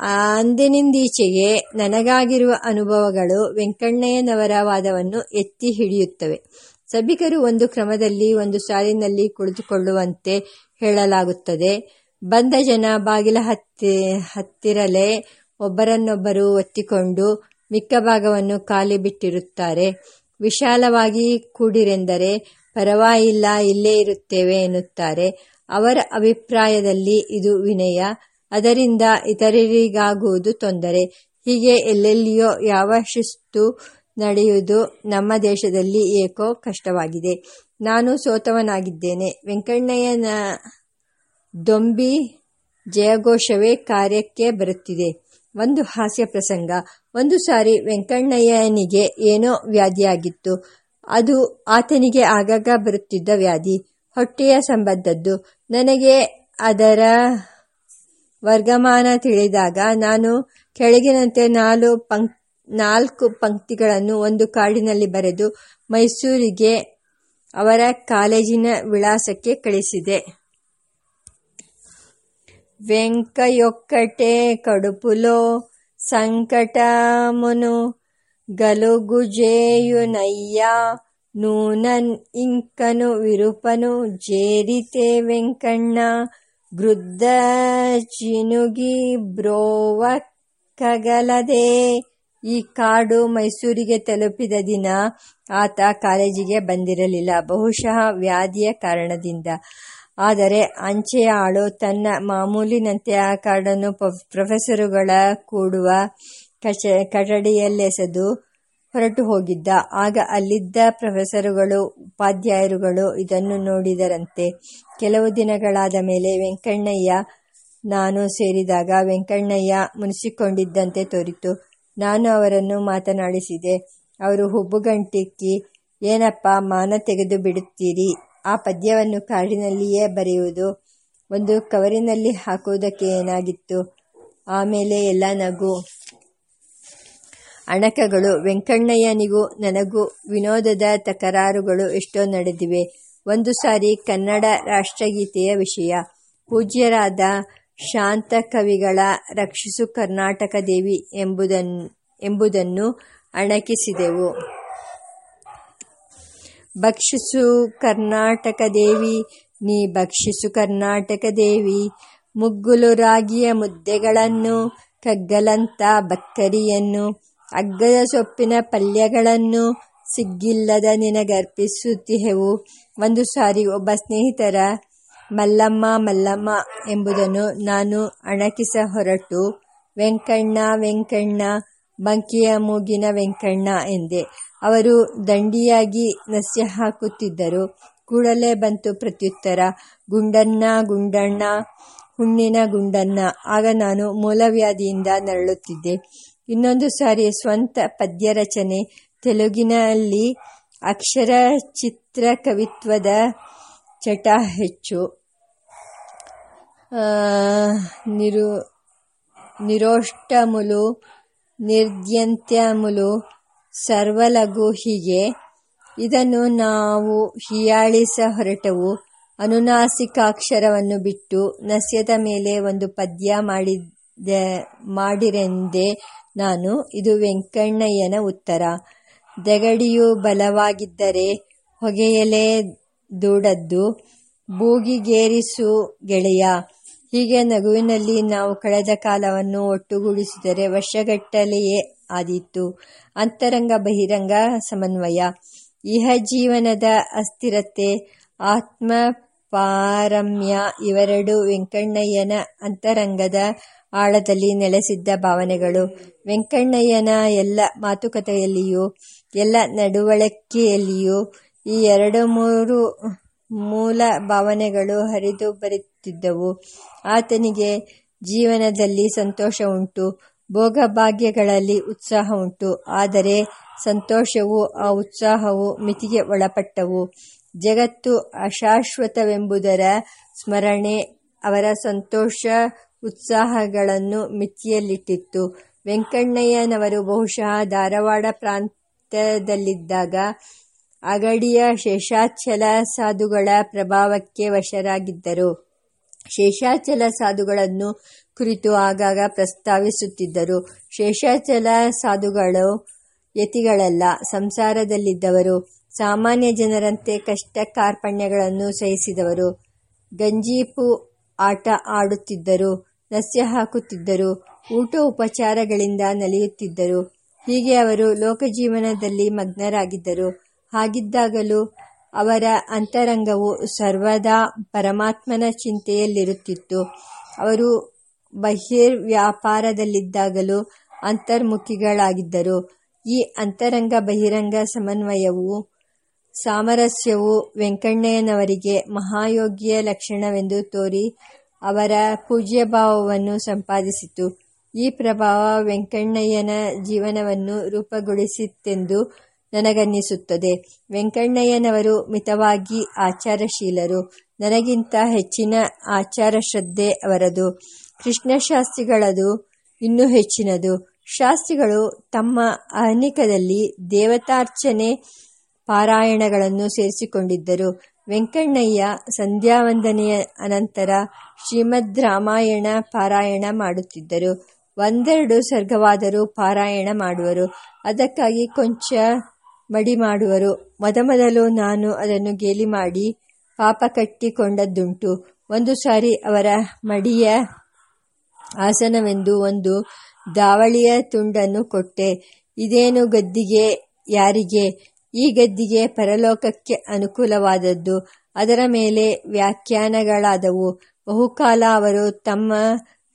ಅಂದಿನಿಂದೀಚೆಗೆ ನನಗಾಗಿರುವ ಅನುಭವಗಳು ವೆಂಕಣ್ಣಯ್ಯನವರ ವಾದವನ್ನು ಎತ್ತಿ ಹಿಡಿಯುತ್ತವೆ. ಸಭಿಕರು ಒಂದು ಕ್ರಮದಲ್ಲಿ, ಒಂದು ಸಾಲಿನಲ್ಲಿ ಕುಳಿತುಕೊಳ್ಳುವಂತೆ ಹೇಳಲಾಗುತ್ತದೆ. ಬಂದ ಜನ ಬಾಗಿಲ ಹತ್ತಿ, ಹತ್ತಿರಲೇ ಒಬ್ಬರನ್ನೊಬ್ಬರು ಒತ್ತಿಕೊಂಡು ಮಿಕ್ಕ ಭಾಗವನ್ನು ಖಾಲಿ ಬಿಟ್ಟಿರುತ್ತಾರೆ. ವಿಶಾಲವಾಗಿ ಕೂಡಿರೆಂದರೆ, ಪರವಾಗಿಲ್ಲ, ಇಲ್ಲೇ ಇರುತ್ತೇವೆ ಎನ್ನುತ್ತಾರೆ. ಅವರ ಅಭಿಪ್ರಾಯದಲ್ಲಿ ಇದು ವಿನಯ. ಅದರಿಂದ ಇತರರಿಗಾಗುವುದು ತೊಂದರೆ. ಹೀಗೆ ಎಲ್ಲೆಲ್ಲಿಯೋ ಯಾವ ಶಿಸ್ತು ನಡೆಯುವುದು ನಮ್ಮ ದೇಶದಲ್ಲಿ ಏಕೋ ಕಷ್ಟವಾಗಿದೆ. ನಾನು ಸೋತವನಾಗಿದ್ದೇನೆ. ವೆಂಕಣ್ಣಯ್ಯನ ದೊಂಬಿ ಜಯಘೋಷವೇ ಕಾರ್ಯಕ್ಕೆ ಬರುತ್ತಿದೆ. ಒಂದು ಹಾಸ್ಯ ಪ್ರಸಂಗ. ಒಂದು ಸಾರಿ ವೆಂಕಣ್ಣಯ್ಯನಿಗೆ ಏನೋ ವ್ಯಾಧಿಯಾಗಿತ್ತು. ಅದು ಆತನಿಗೆ ಆಗಾಗ ಬರುತ್ತಿದ್ದ ವ್ಯಾಧಿ. ಹೊಟ್ಟೆಯ ಸಂಬಂಧದ್ದು ನನಗೆ ಅದರ ವರ್ಗಮಾನ ತಿಳಿದಾಗ ನಾನು ಕೆಳಗಿನಂತೆ ನಾಲ್ಕು ಪಂಕ್ ನಾಲ್ಕು ಪಂಕ್ತಿಗಳನ್ನು ಒಂದು ಕಾರ್ಡಿನಲ್ಲಿ ಬರೆದು ಮೈಸೂರಿಗೆ ಅವರ ಕಾಲೇಜಿನ ವಿಳಾಸಕ್ಕೆ ಕಳಿಸಿದೆ వెంకయొక్కటే కడుపులో సంకటమును గలుగుజేయునయ్యా ನೂನನ್ ಇಂಕನು ವಿರುಪನು ಜೇರಿತೆ ವೆಂಕಣ್ಣ ಗೃದ್ಧ ಚಿನುಗಿ ಬ್ರೋವ ಕಗಲದೆ. ಈ ಕಾಡು ಮೈಸೂರಿಗೆ ತಲುಪಿದ ದಿನ ಆತ ಕಾಲೇಜಿಗೆ ಬಂದಿರಲಿಲ್ಲ. ಬಹುಶಃ ವ್ಯಾಧಿಯ ಕಾರಣದಿಂದ. ಆದರೆ ಅಂಚೆಯ ಆಳು ತನ್ನ ಮಾಮೂಲಿನಂತೆ ಆ ಕಾಡನ್ನು ಪ್ರೊಫೆಸರುಗಳ ಕೂಡುವ ಕಚ ಕಟಡಿಯಲ್ಲೆಸೆದು ಹೊರಟು ಹೋಗಿದ್ದ. ಆಗ ಅಲ್ಲಿದ್ದ ಪ್ರೊಫೆಸರುಗಳು, ಉಪಾಧ್ಯಾಯರುಗಳು ಇದನ್ನು ನೋಡಿದರಂತೆ. ಕೆಲವು ದಿನಗಳಾದ ಮೇಲೆ ವೆಂಕಣ್ಣಯ್ಯ ನಾನು ಸೇರಿದಾಗ ವೆಂಕಣ್ಣಯ್ಯ ಮುನಿಸಿಕೊಂಡಿದ್ದಂತೆ ತೋರಿತು. ನಾನು ಅವರನ್ನು ಮಾತನಾಡಿಸಿದೆ. ಅವರು ಹುಬ್ಬುಗಂಟಿಕ್ಕಿ, ಏನಪ್ಪ, ಮಾನ ತೆಗೆದು ಬಿಡುತ್ತೀರಿ? ಆ ಪದ್ಯವನ್ನು ಕಾಡಿನಲ್ಲಿಯೇ ಬರೆಯುವುದು. ಒಂದು ಕವರಿನಲ್ಲಿ ಹಾಕುವುದಕ್ಕೆ ಏನಾಗಿತ್ತು? ಆಮೇಲೆ ಎಲ್ಲ ನಗು. ಅಣಕಗಳು ವೆಂಕಣ್ಣಯ್ಯನಿಗೂ ನನಗೂ ವಿನೋದದ ತಕರಾರುಗಳು ಎಷ್ಟೋ ನಡೆದಿವೆ. ಒಂದು ಸಾರಿ ಕನ್ನಡ ರಾಷ್ಟ್ರಗೀತೆಯ ವಿಷಯ. ಪೂಜ್ಯರಾದ ಶಾಂತ ಕವಿಗಳ ರಕ್ಷಿಸು ಕರ್ನಾಟಕ ದೇವಿ ಎಂಬುದನ್ನು ಎಂಬುದನ್ನು ಅಣಕಿಸಿದೆವು. ಭಕ್ಷಿಸು ಕರ್ನಾಟಕ ದೇವಿ, ನೀ ಭಕ್ಷಿಸು ಕರ್ನಾಟಕ ದೇವಿ, ಮುಗ್ಗುಲು ರಾಗಿಯ ಮುದ್ದೆಗಳನ್ನು, ಕಗ್ಗಲಂತ ಬಕ್ಕರಿಯನ್ನು ಅಗ್ಗದ ಸೊಪ್ಪಿನ ಪಲ್ಯಗಳನ್ನು ಸಿಗ್ಗಿಲ್ಲದ ನಿನಗರ್ಪಿಸುತ್ತಿಹೆವು. ಒಂದು ಸಾರಿ ಒಬ್ಬ ಸ್ನೇಹಿತರ, ಮಲ್ಲಮ್ಮ ಮಲ್ಲಮ್ಮ ಎಂಬುದನ್ನು ನಾನು ಅಣಕಿಸ ಹೊರಟು. ವೆಂಕಣ್ಣ ವೆಂಕಣ್ಣ, ಬಂಕಿಯ ಮೂಗಿನ ವೆಂಕಣ್ಣ ಎಂದೆ. ಅವರು ದಂಡಿಯಾಗಿ ನಸ್ಯ ಹಾಕುತ್ತಿದ್ದರು. ಕೂಡಲೇ ಬಂತು ಪ್ರತ್ಯುತ್ತರ, ಗುಂಡಣ್ಣ ಗುಂಡಣ್ಣ, ಹುಣ್ಣಿನ ಗುಂಡಣ್ಣ ಆಗ ನಾನು ಮೂಲವ್ಯಾಧಿಯಿಂದ ನರಳುತ್ತಿದ್ದೆ. ಇನ್ನೊಂದು ಸಾರಿ ಸ್ವಂತ ಪದ್ಯ ರಚನೆ ತೆಲುಗಿನಲ್ಲಿ ಅಕ್ಷರ ಚಿತ್ರ ಕವಿತ್ವದ ಚಟ ಹೆಚ್ಚು. ನಿರು, ನಿರೋಷ್ಟಮುಲು, ನಿರ್ದ್ಯಂತ್ಯಮುಲು ಸರ್ವಲಘು ಹೀಗೆ ಇದನ್ನು ನಾವು ಹೀಯಾಳಿಸ ಹೊರಟವು. ಅನುನಾಸಿಕಾಕ್ಷರವನ್ನು ಬಿಟ್ಟು ನಸ್ಯದ ಮೇಲೆ ಒಂದು ಪದ್ಯ ಮಾಡಿದ, ಮಾಡಿರೆಂದೆ ನಾನು, ಇದು ವೆಂಕಣ್ಣಯ್ಯನ ಉತ್ತರ. ದಗಡಿಯು ಬಲವಾಗಿದ್ದರೆ ಹೊಗೆಯಲೇ ದೂಡದ್ದು, ಬೂಗಿಗೇರಿಸು ಗೆಳೆಯ. ಹೀಗೆ ನಗುವಿನಲ್ಲಿ ನಾವು ಕಳೆದ ಕಾಲವನ್ನು ಒಟ್ಟುಗೂಡಿಸಿದರೆ ವರ್ಷಗಟ್ಟಲೆಯೇ ಆದಿತ್ತು ಅಂತರಂಗ ಬಹಿರಂಗ ಸಮನ್ವಯ. ಇಹ ಜೀವನದ ಅಸ್ಥಿರತೆ ಆತ್ಮ ಪಾರಮ್ಯ ಇವೆರಡು ವೆಂಕಣ್ಣಯ್ಯನ ಅಂತರಂಗದ ಆಳದಲ್ಲಿ ನೆಲೆಸಿದ್ದ ಭಾವನೆಗಳು. ವೆಂಕಣ್ಣಯ್ಯನ ಎಲ್ಲ ಮಾತುಕತೆಯಲ್ಲಿಯೂ, ಎಲ್ಲ ನಡವಳಿಕೆಯಲ್ಲಿಯೂ ಈ ಎರಡು ಮೂರು ಮೂಲ ಭಾವನೆಗಳು ಹರಿದು ಬರುತ್ತಿದ್ದವು. ಆತನಿಗೆ ಜೀವನದಲ್ಲಿ ಸಂತೋಷ ಉಂಟು, ಭೋಗಭಾಗ್ಯಗಳಲ್ಲಿ ಉತ್ಸಾಹ ಉಂಟು. ಆದರೆ ಸಂತೋಷವು, ಆ ಉತ್ಸಾಹವು ಮಿತಿಗೆ ಒಳಪಟ್ಟವು. ಜಗತ್ತು ಅಶಾಶ್ವತವೆಂಬುದರ ಸ್ಮರಣೆ ಅವರ ಸಂತೋಷ ಉತ್ಸಾಹಗಳನ್ನು ಮಿತಿಯಲ್ಲಿಟ್ಟಿತ್ತು. ವೆಂಕಣ್ಣಯ್ಯನವರು ಬಹುಶಃ ಧಾರವಾಡ ಪ್ರಾಂತ್ಯದಲ್ಲಿದ್ದಾಗ ಅಗಡಿಯ ಶೇಷಾಚಲ ಸಾಧುಗಳ ಪ್ರಭಾವಕ್ಕೆ ವಶರಾಗಿದ್ದರು. ಶೇಷಾಚಲ ಸಾಧುಗಳನ್ನು ಕುರಿತು ಆಗಾಗ ಪ್ರಸ್ತಾವಿಸುತ್ತಿದ್ದರು. ಶೇಷಾಚಲ ಸಾಧುಗಳು ಯತಿಗಳಲ್ಲ, ಸಂಸಾರದಲ್ಲಿದ್ದವರು. ಸಾಮಾನ್ಯ ಜನರಂತೆ ಕಷ್ಟ ಕಾರ್ಪಣ್ಯಗಳನ್ನು ಸಹಿಸಿದವರು. ಗಂಜೀಪು ಆಟ ಆಡುತ್ತಿದ್ದರು. ನಸ್ಯ ಹಾಕುತ್ತಿದ್ದರು. ಊಟ ಉಪಚಾರಗಳಿಂದ ನಲಿಯುತ್ತಿದ್ದರು. ಹೀಗೆ ಅವರು ಲೋಕಜೀವನದಲ್ಲಿ ಮಗ್ನರಾಗಿದ್ದರು. ಹಾಗಿದ್ದಾಗಲೂ ಅವರ ಅಂತರಂಗವು ಸರ್ವದಾ ಪರಮಾತ್ಮನ ಚಿಂತೆಯಲ್ಲಿರುತ್ತಿತ್ತು. ಅವರು ಬಹಿರ್ವ್ಯಾಪಾರದಲ್ಲಿದ್ದಾಗಲೂ ಅಂತರ್ಮುಖಿಗಳಾಗಿದ್ದರು. ಈ ಅಂತರಂಗ ಬಹಿರಂಗ ಸಮನ್ವಯವು ಸಾಮರಸ್ಯವು ವೆಂಕಣ್ಣಯ್ಯನವರಿಗೆ ಮಹಾಯೋಗಿಯ ಲಕ್ಷಣವೆಂದು ತೋರಿ ಅವರ ಪೂಜ್ಯ ಭಾವವನ್ನು ಸಂಪಾದಿಸಿತು. ಈ ಪ್ರಭಾವ ವೆಂಕಣ್ಣಯ್ಯನ ಜೀವನವನ್ನು ರೂಪುಗೊಳಿಸಿತೆಂದು ನನಗನ್ನಿಸುತ್ತದೆ. ವೆಂಕಣ್ಣಯ್ಯನವರು ಮಿತವಾಗಿ ಆಚಾರಶೀಲರು. ನನಗಿಂತ ಹೆಚ್ಚಿನ ಆಚಾರ ಶ್ರದ್ಧೆ ಅವರದು. ಕೃಷ್ಣಶಾಸ್ತ್ರಿಗಳದು ಇನ್ನೂ ಹೆಚ್ಚಿನದು. ಶಾಸ್ತ್ರಿಗಳು ತಮ್ಮ ಅಹನಿಕದಲ್ಲಿ ದೇವತಾರ್ಚನೆ ಪಾರಾಯಣಗಳನ್ನು ಸೇರಿಸಿಕೊಂಡಿದ್ದರು. ವೆಂಕಣ್ಣಯ್ಯ ಸಂಧ್ಯಾವಂದನೆಯ ಅನಂತರ ಶ್ರೀಮದ್ ರಾಮಾಯಣ ಪಾರಾಯಣ ಮಾಡುತ್ತಿದ್ದರು. ಒಂದೆರಡು ಸರ್ಗವಾದರೂ ಪಾರಾಯಣ ಮಾಡುವರು. ಅದಕ್ಕಾಗಿ ಕೊಂಚ ಮಡಿ ಮಾಡುವರು. ಮೊದಮೊದಲು ನಾನು ಅದನ್ನು ಗೇಲಿ ಮಾಡಿ ಪಾಪ ಕಟ್ಟಿಕೊಂಡದ್ದುಂಟು. ಒಂದು ಸಾರಿ ಅವರ ಮಡಿಯ ಆಸನವೆಂದು ಒಂದು ದಾವಳಿಯ ತುಂಡನ್ನು ಕೊಟ್ಟೆ. ಇದೇನು ಗದ್ದಿಗೆ? ಯಾರಿಗೆ? ಈ ಗದ್ದಿಗೆ ಪರಲೋಕಕ್ಕೆ ಅನುಕೂಲವಾದದ್ದು. ಅದರ ಮೇಲೆ ವ್ಯಾಖ್ಯಾನಗಳಾದವು. ಬಹುಕಾಲ ಅವರು ತಮ್ಮ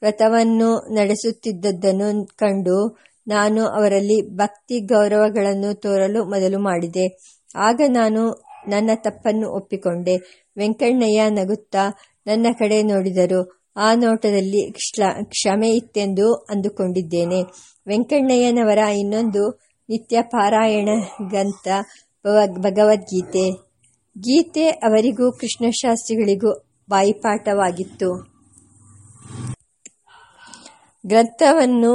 ವ್ರತವನ್ನು ನಡೆಸುತ್ತಿದ್ದದ್ದನ್ನು ಕಂಡು ನಾನು ಅವರಲ್ಲಿ ಭಕ್ತಿ ಗೌರವಗಳನ್ನು ತೋರಲು ಮೊದಲು ಮಾಡಿದೆ. ಆಗ ನಾನು ನನ್ನ ತಪ್ಪನ್ನು ಒಪ್ಪಿಕೊಂಡೆ. ವೆಂಕಣ್ಣಯ್ಯ ನಗುತ್ತಾ ನನ್ನ ಕಡೆ ನೋಡಿದರು. ಆ ನೋಟದಲ್ಲಿ ಕ್ಷಮೆ ಇತ್ತೆಂದು ಅಂದುಕೊಂಡಿದ್ದೇನೆ. ವೆಂಕಣ್ಣಯ್ಯನವರ ಇನ್ನೊಂದು ನಿತ್ಯ ಪಾರಾಯಣ ಗ್ರಂಥ ಭಗವದ್ಗೀತೆ. ಗೀತೆ ಅವರಿಗೂ ಕೃಷ್ಣಶಾಸ್ತ್ರಿಗಳಿಗೂ ಬಾಯಿಪಾಠವಾಗಿತ್ತು. ಗ್ರಂಥವನ್ನು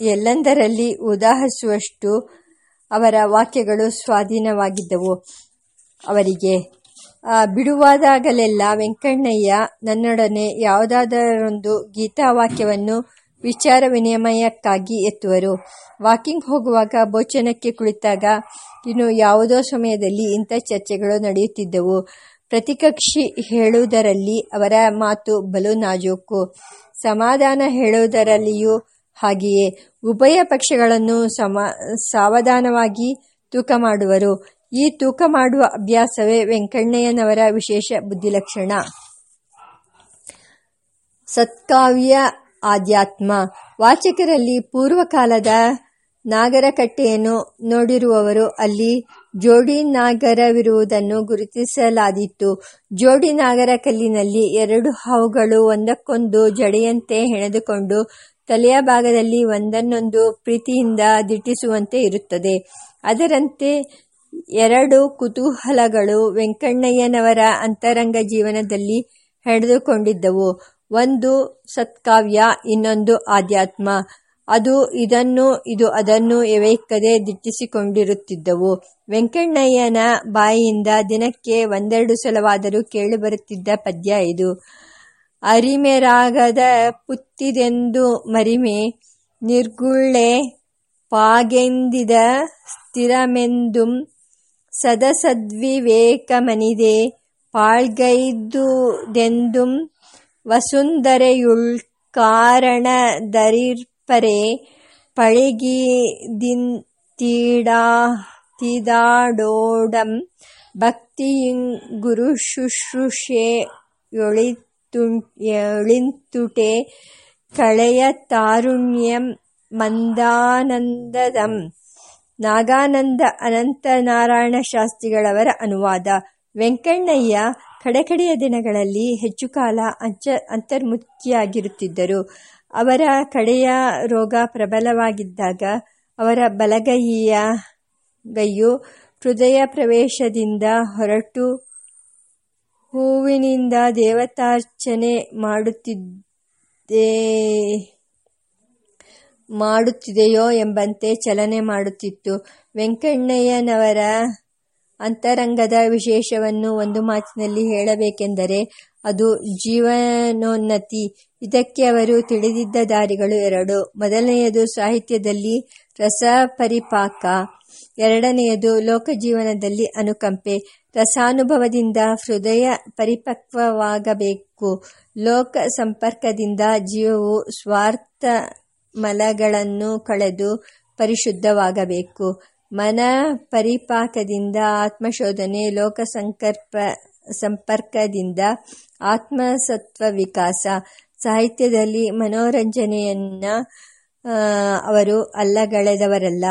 ಎಲ್ಲೆಂದರಲ್ಲಿ ಉದಾಹರಿಸುವಷ್ಟು ಅವರ ವಾಕ್ಯಗಳು ಸ್ವಾಧೀನವಾಗಿದ್ದವು. ಅವರಿಗೆ ಬಿಡುವಾದಾಗಲೆಲ್ಲ ವೆಂಕಣ್ಣಯ್ಯ ನನ್ನೊಡನೆ ಯಾವುದಾದರೊಂದು ಗೀತಾವಾಕ್ಯವನ್ನು ವಿಚಾರ ವಿನಿಮಯಕ್ಕಾಗಿ ಎತ್ತುವರು. ವಾಕಿಂಗ್ ಹೋಗುವಾಗ ಭೋಜನಕ್ಕೆ ಕುಳಿತಾಗ ಇನ್ನು ಯಾವುದೋ ಸಮಯದಲ್ಲಿ ಇಂಥ ಚರ್ಚೆಗಳು ನಡೆಯುತ್ತಿದ್ದವು. ಪ್ರತಿಕಕ್ಷಿ ಹೇಳುವುದರಲ್ಲಿ ಅವರ ಮಾತು ಬಲು ನಾಜೂಕು. ಸಮಾಧಾನ ಹೇಳುವುದರಲ್ಲಿಯೂ ಹಾಗೆಯೇ. ಉಭಯ ಪಕ್ಷಗಳನ್ನು ಸಮ, ಸಾವಧಾನವಾಗಿ ತೂಕ ಮಾಡುವರು. ಈ ತೂಕ ಮಾಡುವ ಅಭ್ಯಾಸವೇ ವೆಂಕಣ್ಣಯ್ಯನವರ ವಿಶೇಷ ಬುದ್ಧಿಲಕ್ಷಣ. ಸತ್ಕಾವ್ಯ ಆಧ್ಯಾತ್ಮ. ವಾಚಕರಲ್ಲಿ ಪೂರ್ವಕಾಲದ ನಾಗರಕಟ್ಟೆಯನ್ನು ನೋಡಿರುವವರು ಅಲ್ಲಿ ಜೋಡಿ ನಾಗರವಿರುವುದನ್ನು ಗುರುತಿಸಲಾದೀತು. ಜೋಡಿ ನಾಗರ ಕಲ್ಲಿನಲ್ಲಿ ಎರಡು ಹಾವುಗಳು ಒಂದಕ್ಕೊಂದು ಜಡೆಯಂತೆ ಹೆಣೆದುಕೊಂಡು ತಲೆಯ ಭಾಗದಲ್ಲಿ ಒಂದನ್ನೊಂದು ಪ್ರೀತಿಯಿಂದ ದಿಟ್ಟಿಸುವಂತೆ ಇರುತ್ತದೆ. ಅದರಂತೆ ಎರಡು ಕುತೂಹಲಗಳು ವೆಂಕಣ್ಣಯ್ಯನವರ ಅಂತರಂಗ ಜೀವನದಲ್ಲಿ ಹೆಣೆದುಕೊಂಡಿದ್ದವು. ಒಂದು ಸತ್ಕಾವ್ಯ, ಇನ್ನೊಂದು ಆಧ್ಯಾತ್ಮ. ಅದು ಇದನ್ನು, ಇದು ಅದನ್ನು ಎವೈಕದೆ ದಿಟ್ಟಿಸಿಕೊಂಡಿರುತ್ತಿದ್ದವು. ವೆಂಕಣ್ಣಯ್ಯನ ಬಾಯಿಯಿಂದ ದಿನಕ್ಕೆ ಒಂದೆರಡು ಸಲವಾದರೂ ಕೇಳಿಬರುತ್ತಿದ್ದ ಪದ್ಯ ಇದು. ಅರಿಮೆರಾಗದ ಪುತ್ತಿದೆಂದು ಮರಿಮೆ, ನಿರ್ಗುಳ್ಳೆ ಪಾಗೆಂದಿದ ಸ್ಥಿರಮೆಂದುಂ ಸದಸದ್ವಿವೇಕಮನಿದೆ ಪಾಳ್ಗೈದುದೆಂದುಂ ವಸುಂಧರೆಯುಳ್ ಕಾರಣದರಿರ್ಪರೆ ಪಳಿಗಿದಿಂತೀಡಾ ತೀದಾಡೋಡಂ ಭಕ್ತಿಯಿಂಗುರು ಶುಶ್ರೂಷೆಯೊಳಿಂತುಟೆ ಕಳೆಯ ತಾರುಣ್ಯಂ ಮಂದಾನಂದದಂ. ನಾಗಾನಂದ ಅನಂತ ನಾರಾಯಣ ಶಾಸ್ತ್ರಿಗಳವರ ಅನುವಾದ. ವೆಂಕಣ್ಣಯ್ಯ ಕಡೆಕಡೆಯ ದಿನಗಳಲ್ಲಿ ಹೆಚ್ಚು ಕಾಲ ಅಂಚ ಅಂತರ್ಮುಖಿಯಾಗಿರುತ್ತಿದ್ದರು. ಅವರ ಕಡೆಯ ರೋಗ ಪ್ರಬಲವಾಗಿದ್ದಾಗ ಅವರ ಬಲಗೈಯ ಗೈಯು ಹೃದಯ ಪ್ರವೇಶದಿಂದ ಹೊರಟು ಹೂವಿನಿಂದ ದೇವತಾರ್ಚನೆ ಮಾಡುತ್ತಿದ್ದೇ, ಮಾಡುತ್ತಿದೆಯೋ ಎಂಬಂತೆ ಚಲನೆ ಮಾಡುತ್ತಿತ್ತು. ವೆಂಕಣ್ಣಯ್ಯನವರ ಅಂತರಂಗದ ವಿಶೇಷವನ್ನು ಒಂದು ಮಾತಿನಲ್ಲಿ ಹೇಳಬೇಕೆಂದರೆ, ಅದು ಜೀವನೋನ್ನತಿ. ಇದಕ್ಕೆ ಅವರು ತಿಳಿದಿದ್ದ ದಾರಿಗಳು ಎರಡು. ಮೊದಲನೆಯದು ಸಾಹಿತ್ಯದಲ್ಲಿ ರಸ ಪರಿಪಾಕ ಎರಡನೆಯದು ಲೋಕ ಜೀವನದಲ್ಲಿ ಅನುಕಂಪೆ. ರಸಾನುಭವದಿಂದ ಹೃದಯ ಪರಿಪಕ್ವವಾಗಬೇಕು. ಲೋಕ ಸಂಪರ್ಕದಿಂದ ಜೀವವು ಸ್ವಾರ್ಥ ಮಲಗಳನ್ನು ಕಳೆದು ಪರಿಶುದ್ಧವಾಗಬೇಕು. ಮನ ಪರಿಪಾಕದಿಂದ, ಆತ್ಮಶೋಧನೆ ಲೋಕ ಸಂಕರ್ಪ ಸಂಪರ್ಕದಿಂದ, ಆತ್ಮಸತ್ವ ವಿಕಾಸ, ಸಾಹಿತ್ಯದಲ್ಲಿ ಮನೋರಂಜನೆಯನ್ನ ಅವರು ಅಲ್ಲಗಳೆದವರಲ್ಲ.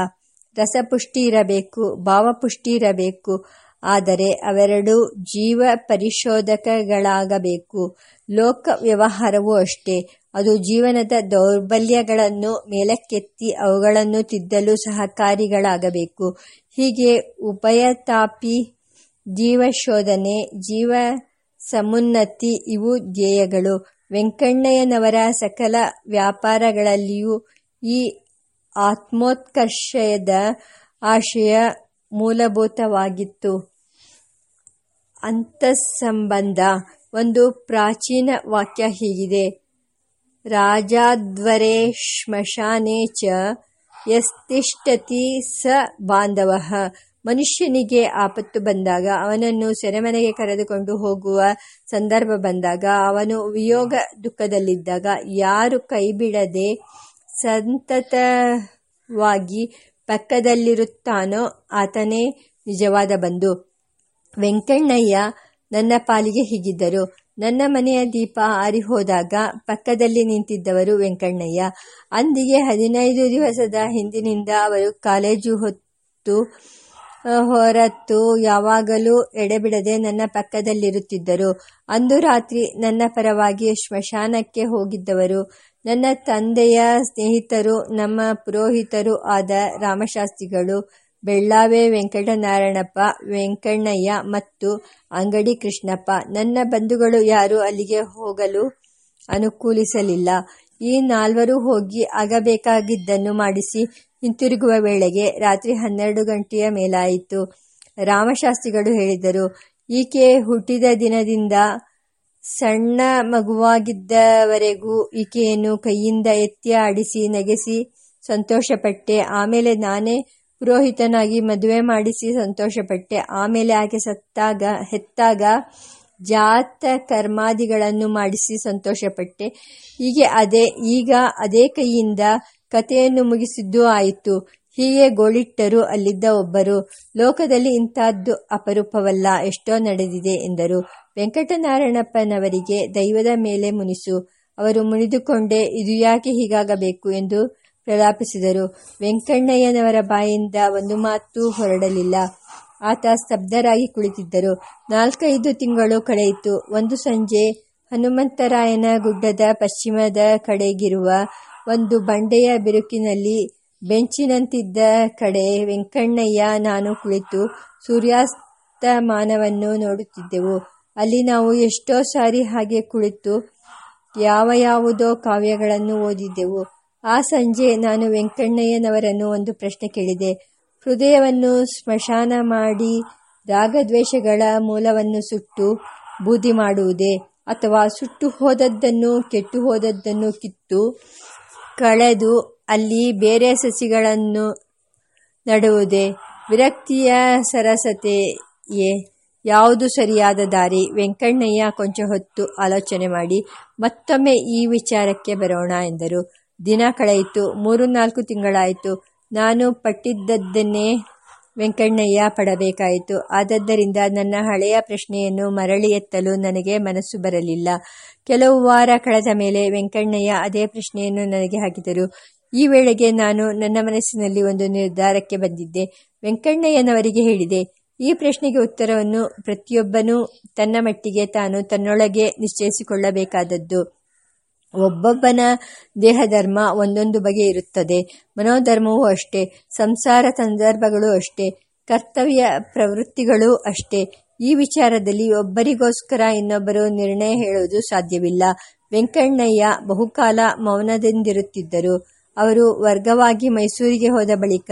ರಸಪುಷ್ಟಿ ಇರಬೇಕು, ಭಾವಪುಷ್ಟಿ ಇರಬೇಕು, ಆದರೆ ಅವೆರಡು ಜೀವ ಪರಿಶೋಧಕಗಳಾಗಬೇಕು. ಲೋಕ ವ್ಯವಹಾರವೂ ಅಷ್ಟೇ. ಅದು ಜೀವನದ ದೌರ್ಬಲ್ಯಗಳನ್ನು ಮೇಲಕ್ಕೆತ್ತಿ ಅವುಗಳನ್ನು ತಿದ್ದಲು ಸಹಕಾರಿಗಳಾಗಬೇಕು. ಹೀಗೆ ಉಭಯತಾಪಿ ಜೀವಶೋಧನೆ, ಜೀವ ಸಮುನ್ನತಿ ಇವು ಧ್ಯೇಯಗಳು. ವೆಂಕಣ್ಣಯ್ಯನವರ ಸಕಲ ವ್ಯಾಪಾರಗಳಲ್ಲಿಯೂ ಈ ಆತ್ಮೋತ್ಕರ್ಷಯದ ಆಶಯ ಮೂಲಭೂತವಾಗಿತ್ತು. ಅಂತಸ್ಸಂಬಂಧ ಒಂದು ಪ್ರಾಚೀನ ವಾಕ್ಯ ಹೀಗಿದೆ. ರಾಜಾಧ್ವರೇ ಶ್ಮಶಾನೆ ಚ ಯಸ್ತಿಷ್ಠತಿ ಸ ಬಾಂಧವ. ಮನುಷ್ಯನಿಗೆ ಆಪತ್ತು ಬಂದಾಗ, ಅವನನ್ನು ಸೆರೆಮನೆಗೆ ಕರೆದುಕೊಂಡು ಹೋಗುವ ಸಂದರ್ಭ ಬಂದಾಗ, ಅವನು ವಿಯೋಗ ದುಃಖದಲ್ಲಿದ್ದಾಗ, ಯಾರು ಕೈಬಿಡದೆ ಸಂತತವಾಗಿ ಪಕ್ಕದಲ್ಲಿರುತ್ತಾನೋ ಆತನೇ ನಿಜವಾದ ಬಂಧು. ವೆಂಕಣ್ಣಯ್ಯ ನನ್ನ ಪಾಲಿಗೆ ಹೀಗಿದ್ದರು. ನನ್ನ ಮನೆಯ ದೀಪ ಆರಿಹೋದಾಗ ಪಕ್ಕದಲ್ಲಿ ನಿಂತಿದ್ದವರು ವೆಂಕಣ್ಣಯ್ಯ. ಅಂದಿಗೆ ಹದಿನೈದು ದಿವಸದ ಹಿಂದಿನಿಂದ ಅವರು ಕಾಲೇಜು ಹೊತ್ತು ಹೊರತು ಯಾವಾಗಲೂ ಎಡೆಬಿಡದೆ ನನ್ನ ಪಕ್ಕದಲ್ಲಿರುತ್ತಿದ್ದರು. ಅಂದು ರಾತ್ರಿ ನನ್ನ ಪರವಾಗಿ ಶ್ಮಶಾನಕ್ಕೆ ಹೋಗಿದ್ದವರು. ನನ್ನ ತಂದೆಯ ಸ್ನೇಹಿತರು, ನಮ್ಮ ಪುರೋಹಿತರು ಆದ ರಾಮಶಾಸ್ತ್ರಿಗಳು. ಬೆಳ್ಳಾವೆ ವೆಂಕಟನಾರಾಯಣಪ್ಪ, ವೆಂಕಣ್ಣಯ್ಯ ಮತ್ತು ಅಂಗಡಿ ಕೃಷ್ಣಪ್ಪ. ನನ್ನ ಬಂಧುಗಳು ಯಾರೂ ಅಲ್ಲಿಗೆ ಹೋಗಲು ಅನುಕೂಲಿಸಲಿಲ್ಲ. ಈ ನಾಲ್ವರು ಹೋಗಿ ಆಗಬೇಕಾಗಿದ್ದನ್ನು ಮಾಡಿಸಿ ಹಿಂತಿರುಗುವ ವೇಳೆಗೆ ರಾತ್ರಿ ಹನ್ನೆರಡು ಗಂಟೆಯ ಮೇಲಾಯಿತು. ರಾಮಶಾಸ್ತ್ರಿಗಳು ಹೇಳಿದರು, ಈಕೆ ಹುಟ್ಟಿದ ದಿನದಿಂದ ಸಣ್ಣ ಮಗುವಾಗಿದ್ದವರೆಗೂ ಈಕೆಯನ್ನು ಕೈಯಿಂದ ಎತ್ತಿ ಆಡಿಸಿ ನಗೆಸಿ ಸಂತೋಷಪಟ್ಟೆ. ಆಮೇಲೆ ನಾನೇ ಪುರೋಹಿತನಾಗಿ ಮದುವೆ ಮಾಡಿಸಿ ಸಂತೋಷಪಟ್ಟೆ. ಆಮೇಲೆ ಆಕೆ ಸತ್ತಾಗ, ಹೆತ್ತಾಗ ಜಾತ ಕರ್ಮಾದಿಗಳನ್ನು ಮಾಡಿಸಿ ಸಂತೋಷಪಟ್ಟೆ. ಹೀಗೆ ಅದೇ, ಈಗ ಅದೇ ಕೈಯಿಂದ ಕಥೆಯನ್ನು ಮುಗಿಸಿದ್ದು ಆಯಿತು. ಹೀಗೆ ಗೋಳಿಟ್ಟರು ಅಲ್ಲಿದ್ದ ಒಬ್ಬರು. ಲೋಕದಲ್ಲಿ ಇಂಥದ್ದು ಅಪರೂಪವಲ್ಲ, ಎಷ್ಟೋ ನಡೆದಿದೆ ಎಂದರು. ವೆಂಕಟನಾರಾಯಣಪ್ಪನವರಿಗೆ ದೈವದ ಮೇಲೆ ಮುನಿಸು. ಅವರು ಮುನಿದುಕೊಂಡೇ, ಇದು ಯಾಕೆ ಹೀಗಾಗಬೇಕು ಎಂದು ಪ್ರಲಾಪಿಸಿದರು. ವೆಂಕಣ್ಣಯ್ಯನವರ ಬಾಯಿಂದ ಒಂದು ಮಾತು ಹೊರಡಲಿಲ್ಲ. ಆತ ಸ್ತಬ್ಧರಾಗಿ ಕುಳಿತಿದ್ದರು. ನಾಲ್ಕೈದು ತಿಂಗಳು ಕಳೆಯಿತು. ಒಂದು ಸಂಜೆ ಹನುಮಂತರಾಯನ ಗುಡ್ಡದ ಪಶ್ಚಿಮದ ಕಡೆಗಿರುವ ಒಂದು ಬಂಡೆಯ ಬಿರುಕಿನಲ್ಲಿ ಬೆಂಚಿನಂತಿದ್ದ ಕಡೆ ವೆಂಕಣ್ಣಯ್ಯ ನಾನು ಕುಳಿತು ಸೂರ್ಯಾಸ್ತಮಾನವನ್ನು ನೋಡುತ್ತಿದ್ದೆವು. ಅಲ್ಲಿ ನಾವು ಎಷ್ಟೋ ಸಾರಿ ಹಾಗೆ ಕುಳಿತು ಯಾವ ಯಾವುದೋ ಕಾವ್ಯಗಳನ್ನು ಓದಿದ್ದೆವು. ಆ ಸಂಜೆ ನಾನು ವೆಂಕಣ್ಣಯ್ಯನವರನ್ನು ಒಂದು ಪ್ರಶ್ನೆ ಕೇಳಿದೆ. ಹೃದಯವನ್ನು ಸ್ಮಶಾನ ಮಾಡಿ ರಾಗದ್ವೇಷಗಳ ಮೂಲವನ್ನು ಸುಟ್ಟು ಬೂದಿ ಮಾಡುವುದೇ ಅಥವಾ ಸುಟ್ಟು ಹೋದದ್ದನ್ನು, ಕೆಟ್ಟು ಹೋದದ್ದನ್ನು ಕಿತ್ತು ಕಳೆದು ಅಲ್ಲಿ ಬೇರೆ ಸಸಿಗಳನ್ನು ನಡುವುದೇ. ವಿರಕ್ತಿಯ ಸರಸತೆಯೇ ಯಾವುದು ಸರಿಯಾದ ದಾರಿ? ವೆಂಕಣ್ಣಯ್ಯ ಕೊಂಚ ಹೊತ್ತು ಆಲೋಚನೆ ಮಾಡಿ, ಮತ್ತೊಮ್ಮೆ ಈ ವಿಚಾರಕ್ಕೆ ಬರೋಣ ಎಂದರು. ದಿನ ಕಳೆಯಿತು, ಮೂರು ನಾಲ್ಕು ತಿಂಗಳಾಯಿತು. ನಾನು ಪಟ್ಟಿದ್ದದ್ದನ್ನೇ ವೆಂಕಣ್ಣಯ್ಯ ಪಡಬೇಕಾಯಿತು. ಆದದ್ದರಿಂದ ನನ್ನ ಹಳೆಯ ಪ್ರಶ್ನೆಯನ್ನು ಮರಳಿ ಎತ್ತಲು ನನಗೆ ಮನಸ್ಸು ಬರಲಿಲ್ಲ. ಕೆಲವು ವಾರ ಕಳೆದ ಮೇಲೆ ವೆಂಕಣ್ಣಯ್ಯ ಅದೇ ಪ್ರಶ್ನೆಯನ್ನು ನನಗೆ ಹಾಕಿದರು. ಈ ವೇಳೆಗೆ ನಾನು ನನ್ನ ಮನಸ್ಸಿನಲ್ಲಿ ಒಂದು ನಿರ್ಧಾರಕ್ಕೆ ಬಂದಿದ್ದೆ. ವೆಂಕಣ್ಣಯ್ಯನವರಿಗೆ ಹೇಳಿದೆ, ಈ ಪ್ರಶ್ನೆಗೆ ಉತ್ತರವನ್ನು ಪ್ರತಿಯೊಬ್ಬನೂ ತನ್ನ ಮಟ್ಟಿಗೆ ತಾನು ತನ್ನೊಳಗೆ ನಿಶ್ಚಯಿಸಿಕೊಳ್ಳಬೇಕಾದದ್ದು. ಒಬ್ಬೊಬ್ಬನ ದೇಹಧರ್ಮ ಒಂದೊಂದು ಬಗೆ ಇರುತ್ತದೆ. ಮನೋಧರ್ಮವೂ ಅಷ್ಟೇ, ಸಂಸಾರ ಸಂದರ್ಭಗಳು ಅಷ್ಟೇ, ಕರ್ತವ್ಯ ಪ್ರವೃತ್ತಿಗಳೂ ಅಷ್ಟೇ. ಈ ವಿಚಾರದಲ್ಲಿ ಒಬ್ಬರಿಗೋಸ್ಕರ ಇನ್ನೊಬ್ಬರು ನಿರ್ಣಯ ಹೇಳುವುದು ಸಾಧ್ಯವಿಲ್ಲ. ವೆಂಕಣ್ಣಯ್ಯ ಬಹುಕಾಲ ಮೌನದಿಂದಿರುತ್ತಿದ್ದರು. ಅವರು ವರ್ಗವಾಗಿ ಮೈಸೂರಿಗೆ ಹೋದ ಬಳಿಕ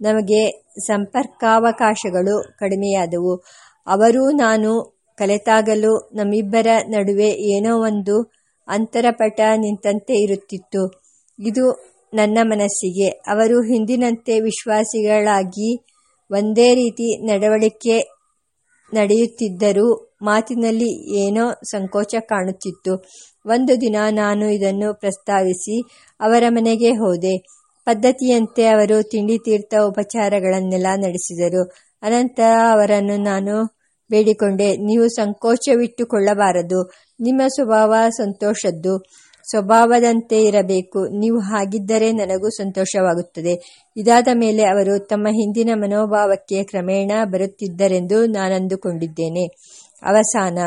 ನಮಗೆ ಸಂಪರ್ಕಾವಕಾಶಗಳು ಕಡಿಮೆಯಾದವು. ಅವರೂ ನಾನು ಕಲೆತಾಗಲು ನಮ್ಮಿಬ್ಬರ ನಡುವೆ ಏನೋ ಒಂದು ಅಂತರಪಟ ನಿಂತಂತೆ ಇರುತ್ತಿತ್ತು. ಇದು ನನ್ನ ಮನಸ್ಸಿಗೆ. ಅವರು ಹಿಂದಿನಂತೆ ವಿಶ್ವಾಸಿಗಳಾಗಿ ಒಂದೇ ರೀತಿ ನಡವಳಿಕೆ ನಡೆಯುತ್ತಿದ್ದರೂ ಮಾತಿನಲ್ಲಿ ಏನೋ ಸಂಕೋಚ ಕಾಣುತ್ತಿತ್ತು. ಒಂದು ದಿನ ನಾನು ಇದನ್ನು ಪ್ರಸ್ತಾವಿಸಿ ಅವರ ಮನೆಗೆ ಹೋದೆ. ಪದ್ಧತಿಯಂತೆ ಅವರು ತಿಂಡಿ ತೀರ್ಥ ಉಪಚಾರಗಳನ್ನೆಲ್ಲ ನಡೆಸಿದರು. ಅನಂತರ ಅವರನ್ನು ನಾನು ಬೇಡಿಕೊಂಡೆ. ನೀವು ಸಂಕೋಚವಿಟ್ಟುಕೊಳ್ಳಬಾರದು. ನಿಮ್ಮ ಸ್ವಭಾವ ಸಂತೋಷದ್ದು. ಸ್ವಭಾವದಂತೆ ಇರಬೇಕು. ನೀವು ಹಾಗಿದ್ದರೆ ನನಗೂ ಸಂತೋಷವಾಗುತ್ತದೆ. ಇದಾದ ಮೇಲೆ ಅವರು ತಮ್ಮ ಹಿಂದಿನ ಮನೋಭಾವಕ್ಕೆ ಕ್ರಮೇಣ ಬರುತ್ತಿದ್ದರೆಂದು ನಾನಂದುಕೊಂಡಿದ್ದೇನೆ. ಅವಸಾನ.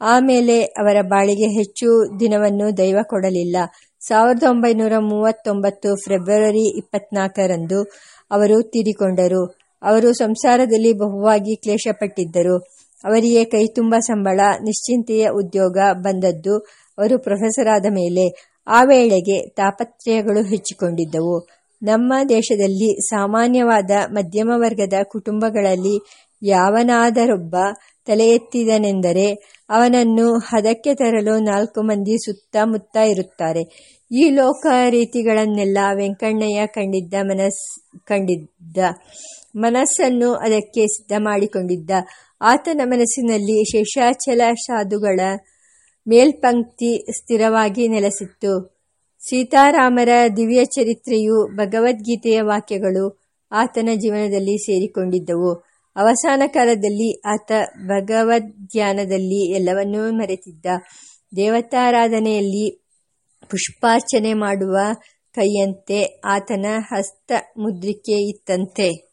ಆಮೇಲೆ ಅವರ ಬಾಳಿಗೆ ಹೆಚ್ಚು ದಿನವನ್ನು ದೈವ ಕೊಡಲಿಲ್ಲ. ಸಾವಿರದ ಒಂಬೈನೂರ ಮೂವತ್ತೊಂಬತ್ತು ಫೆಬ್ರವರಿ ಇಪ್ಪತ್ನಾಲ್ಕರಂದು ಅವರು ತೀರಿಕೊಂಡರು. ಅವರು ಸಂಸಾರದಲ್ಲಿ ಬಹುವಾಗಿ ಕ್ಲೇಶಪಟ್ಟಿದ್ದರು. ಅವರಿಗೆ ಕೈ ತುಂಬ ಸಂಬಳ, ನಿಶ್ಚಿಂತೆಯ ಉದ್ಯೋಗ ಬಂದದ್ದು ಅವರು ಪ್ರೊಫೆಸರ್ ಆದ ಮೇಲೆ. ಆ ವೇಳೆಗೆ ತಾಪತ್ರಯಗಳು ಹೆಚ್ಚಿಕೊಂಡಿದ್ದವು. ನಮ್ಮ ದೇಶದಲ್ಲಿ ಸಾಮಾನ್ಯವಾದ ಮಧ್ಯಮ ವರ್ಗದ ಕುಟುಂಬಗಳಲ್ಲಿ ಯಾವನಾದರೊಬ್ಬ ತಲೆ ಎತ್ತಿದನೆಂದರೆ ಅವನನ್ನು ಹದಕ್ಕೆ ತರಲು ನಾಲ್ಕು ಮಂದಿ ಸುತ್ತಮುತ್ತ ಇರುತ್ತಾರೆ. ಈ ಲೋಕ ರೀತಿಗಳನ್ನೆಲ್ಲ ವೆಂಕಣ್ಣಯ್ಯ ಕಂಡಿದ್ದ ಮನಸ್, ಕಂಡಿದ್ದ. ಮನಸ್ಸನ್ನು ಅದಕ್ಕೆ ಸಿದ್ಧ ಮಾಡಿಕೊಂಡಿದ್ದ ಆತನ ಮನಸ್ಸಿನಲ್ಲಿ ಶೇಷಾಚಲ ಸಾಧುಗಳ ಮೇಲ್ಪಂಕ್ತಿ ಸ್ಥಿರವಾಗಿ ನೆಲೆಸಿತ್ತು. ಸೀತಾರಾಮರ ದಿವ್ಯ ಚರಿತ್ರೆಯು ಭಗವದ್ಗೀತೆಯ ವಾಕ್ಯಗಳು ಆತನ ಜೀವನದಲ್ಲಿ ಸೇರಿಕೊಂಡಿದ್ದವು. ಅವಸಾನ ಕಾಲದಲ್ಲಿ ಆತ ಭಗವದ್ಧ್ಯಾನದಲ್ಲಿ ಎಲ್ಲವನ್ನೂ ಮರೆತಿದ್ದ. ದೇವತಾರಾಧನೆಯಲ್ಲಿ ಪುಷ್ಪಾರ್ಚನೆ ಮಾಡುವ ಕೈಯಂತೆ ಆತನ ಹಸ್ತ ಮುದ್ರಿಕೆ ಇತ್ತಂತೆ.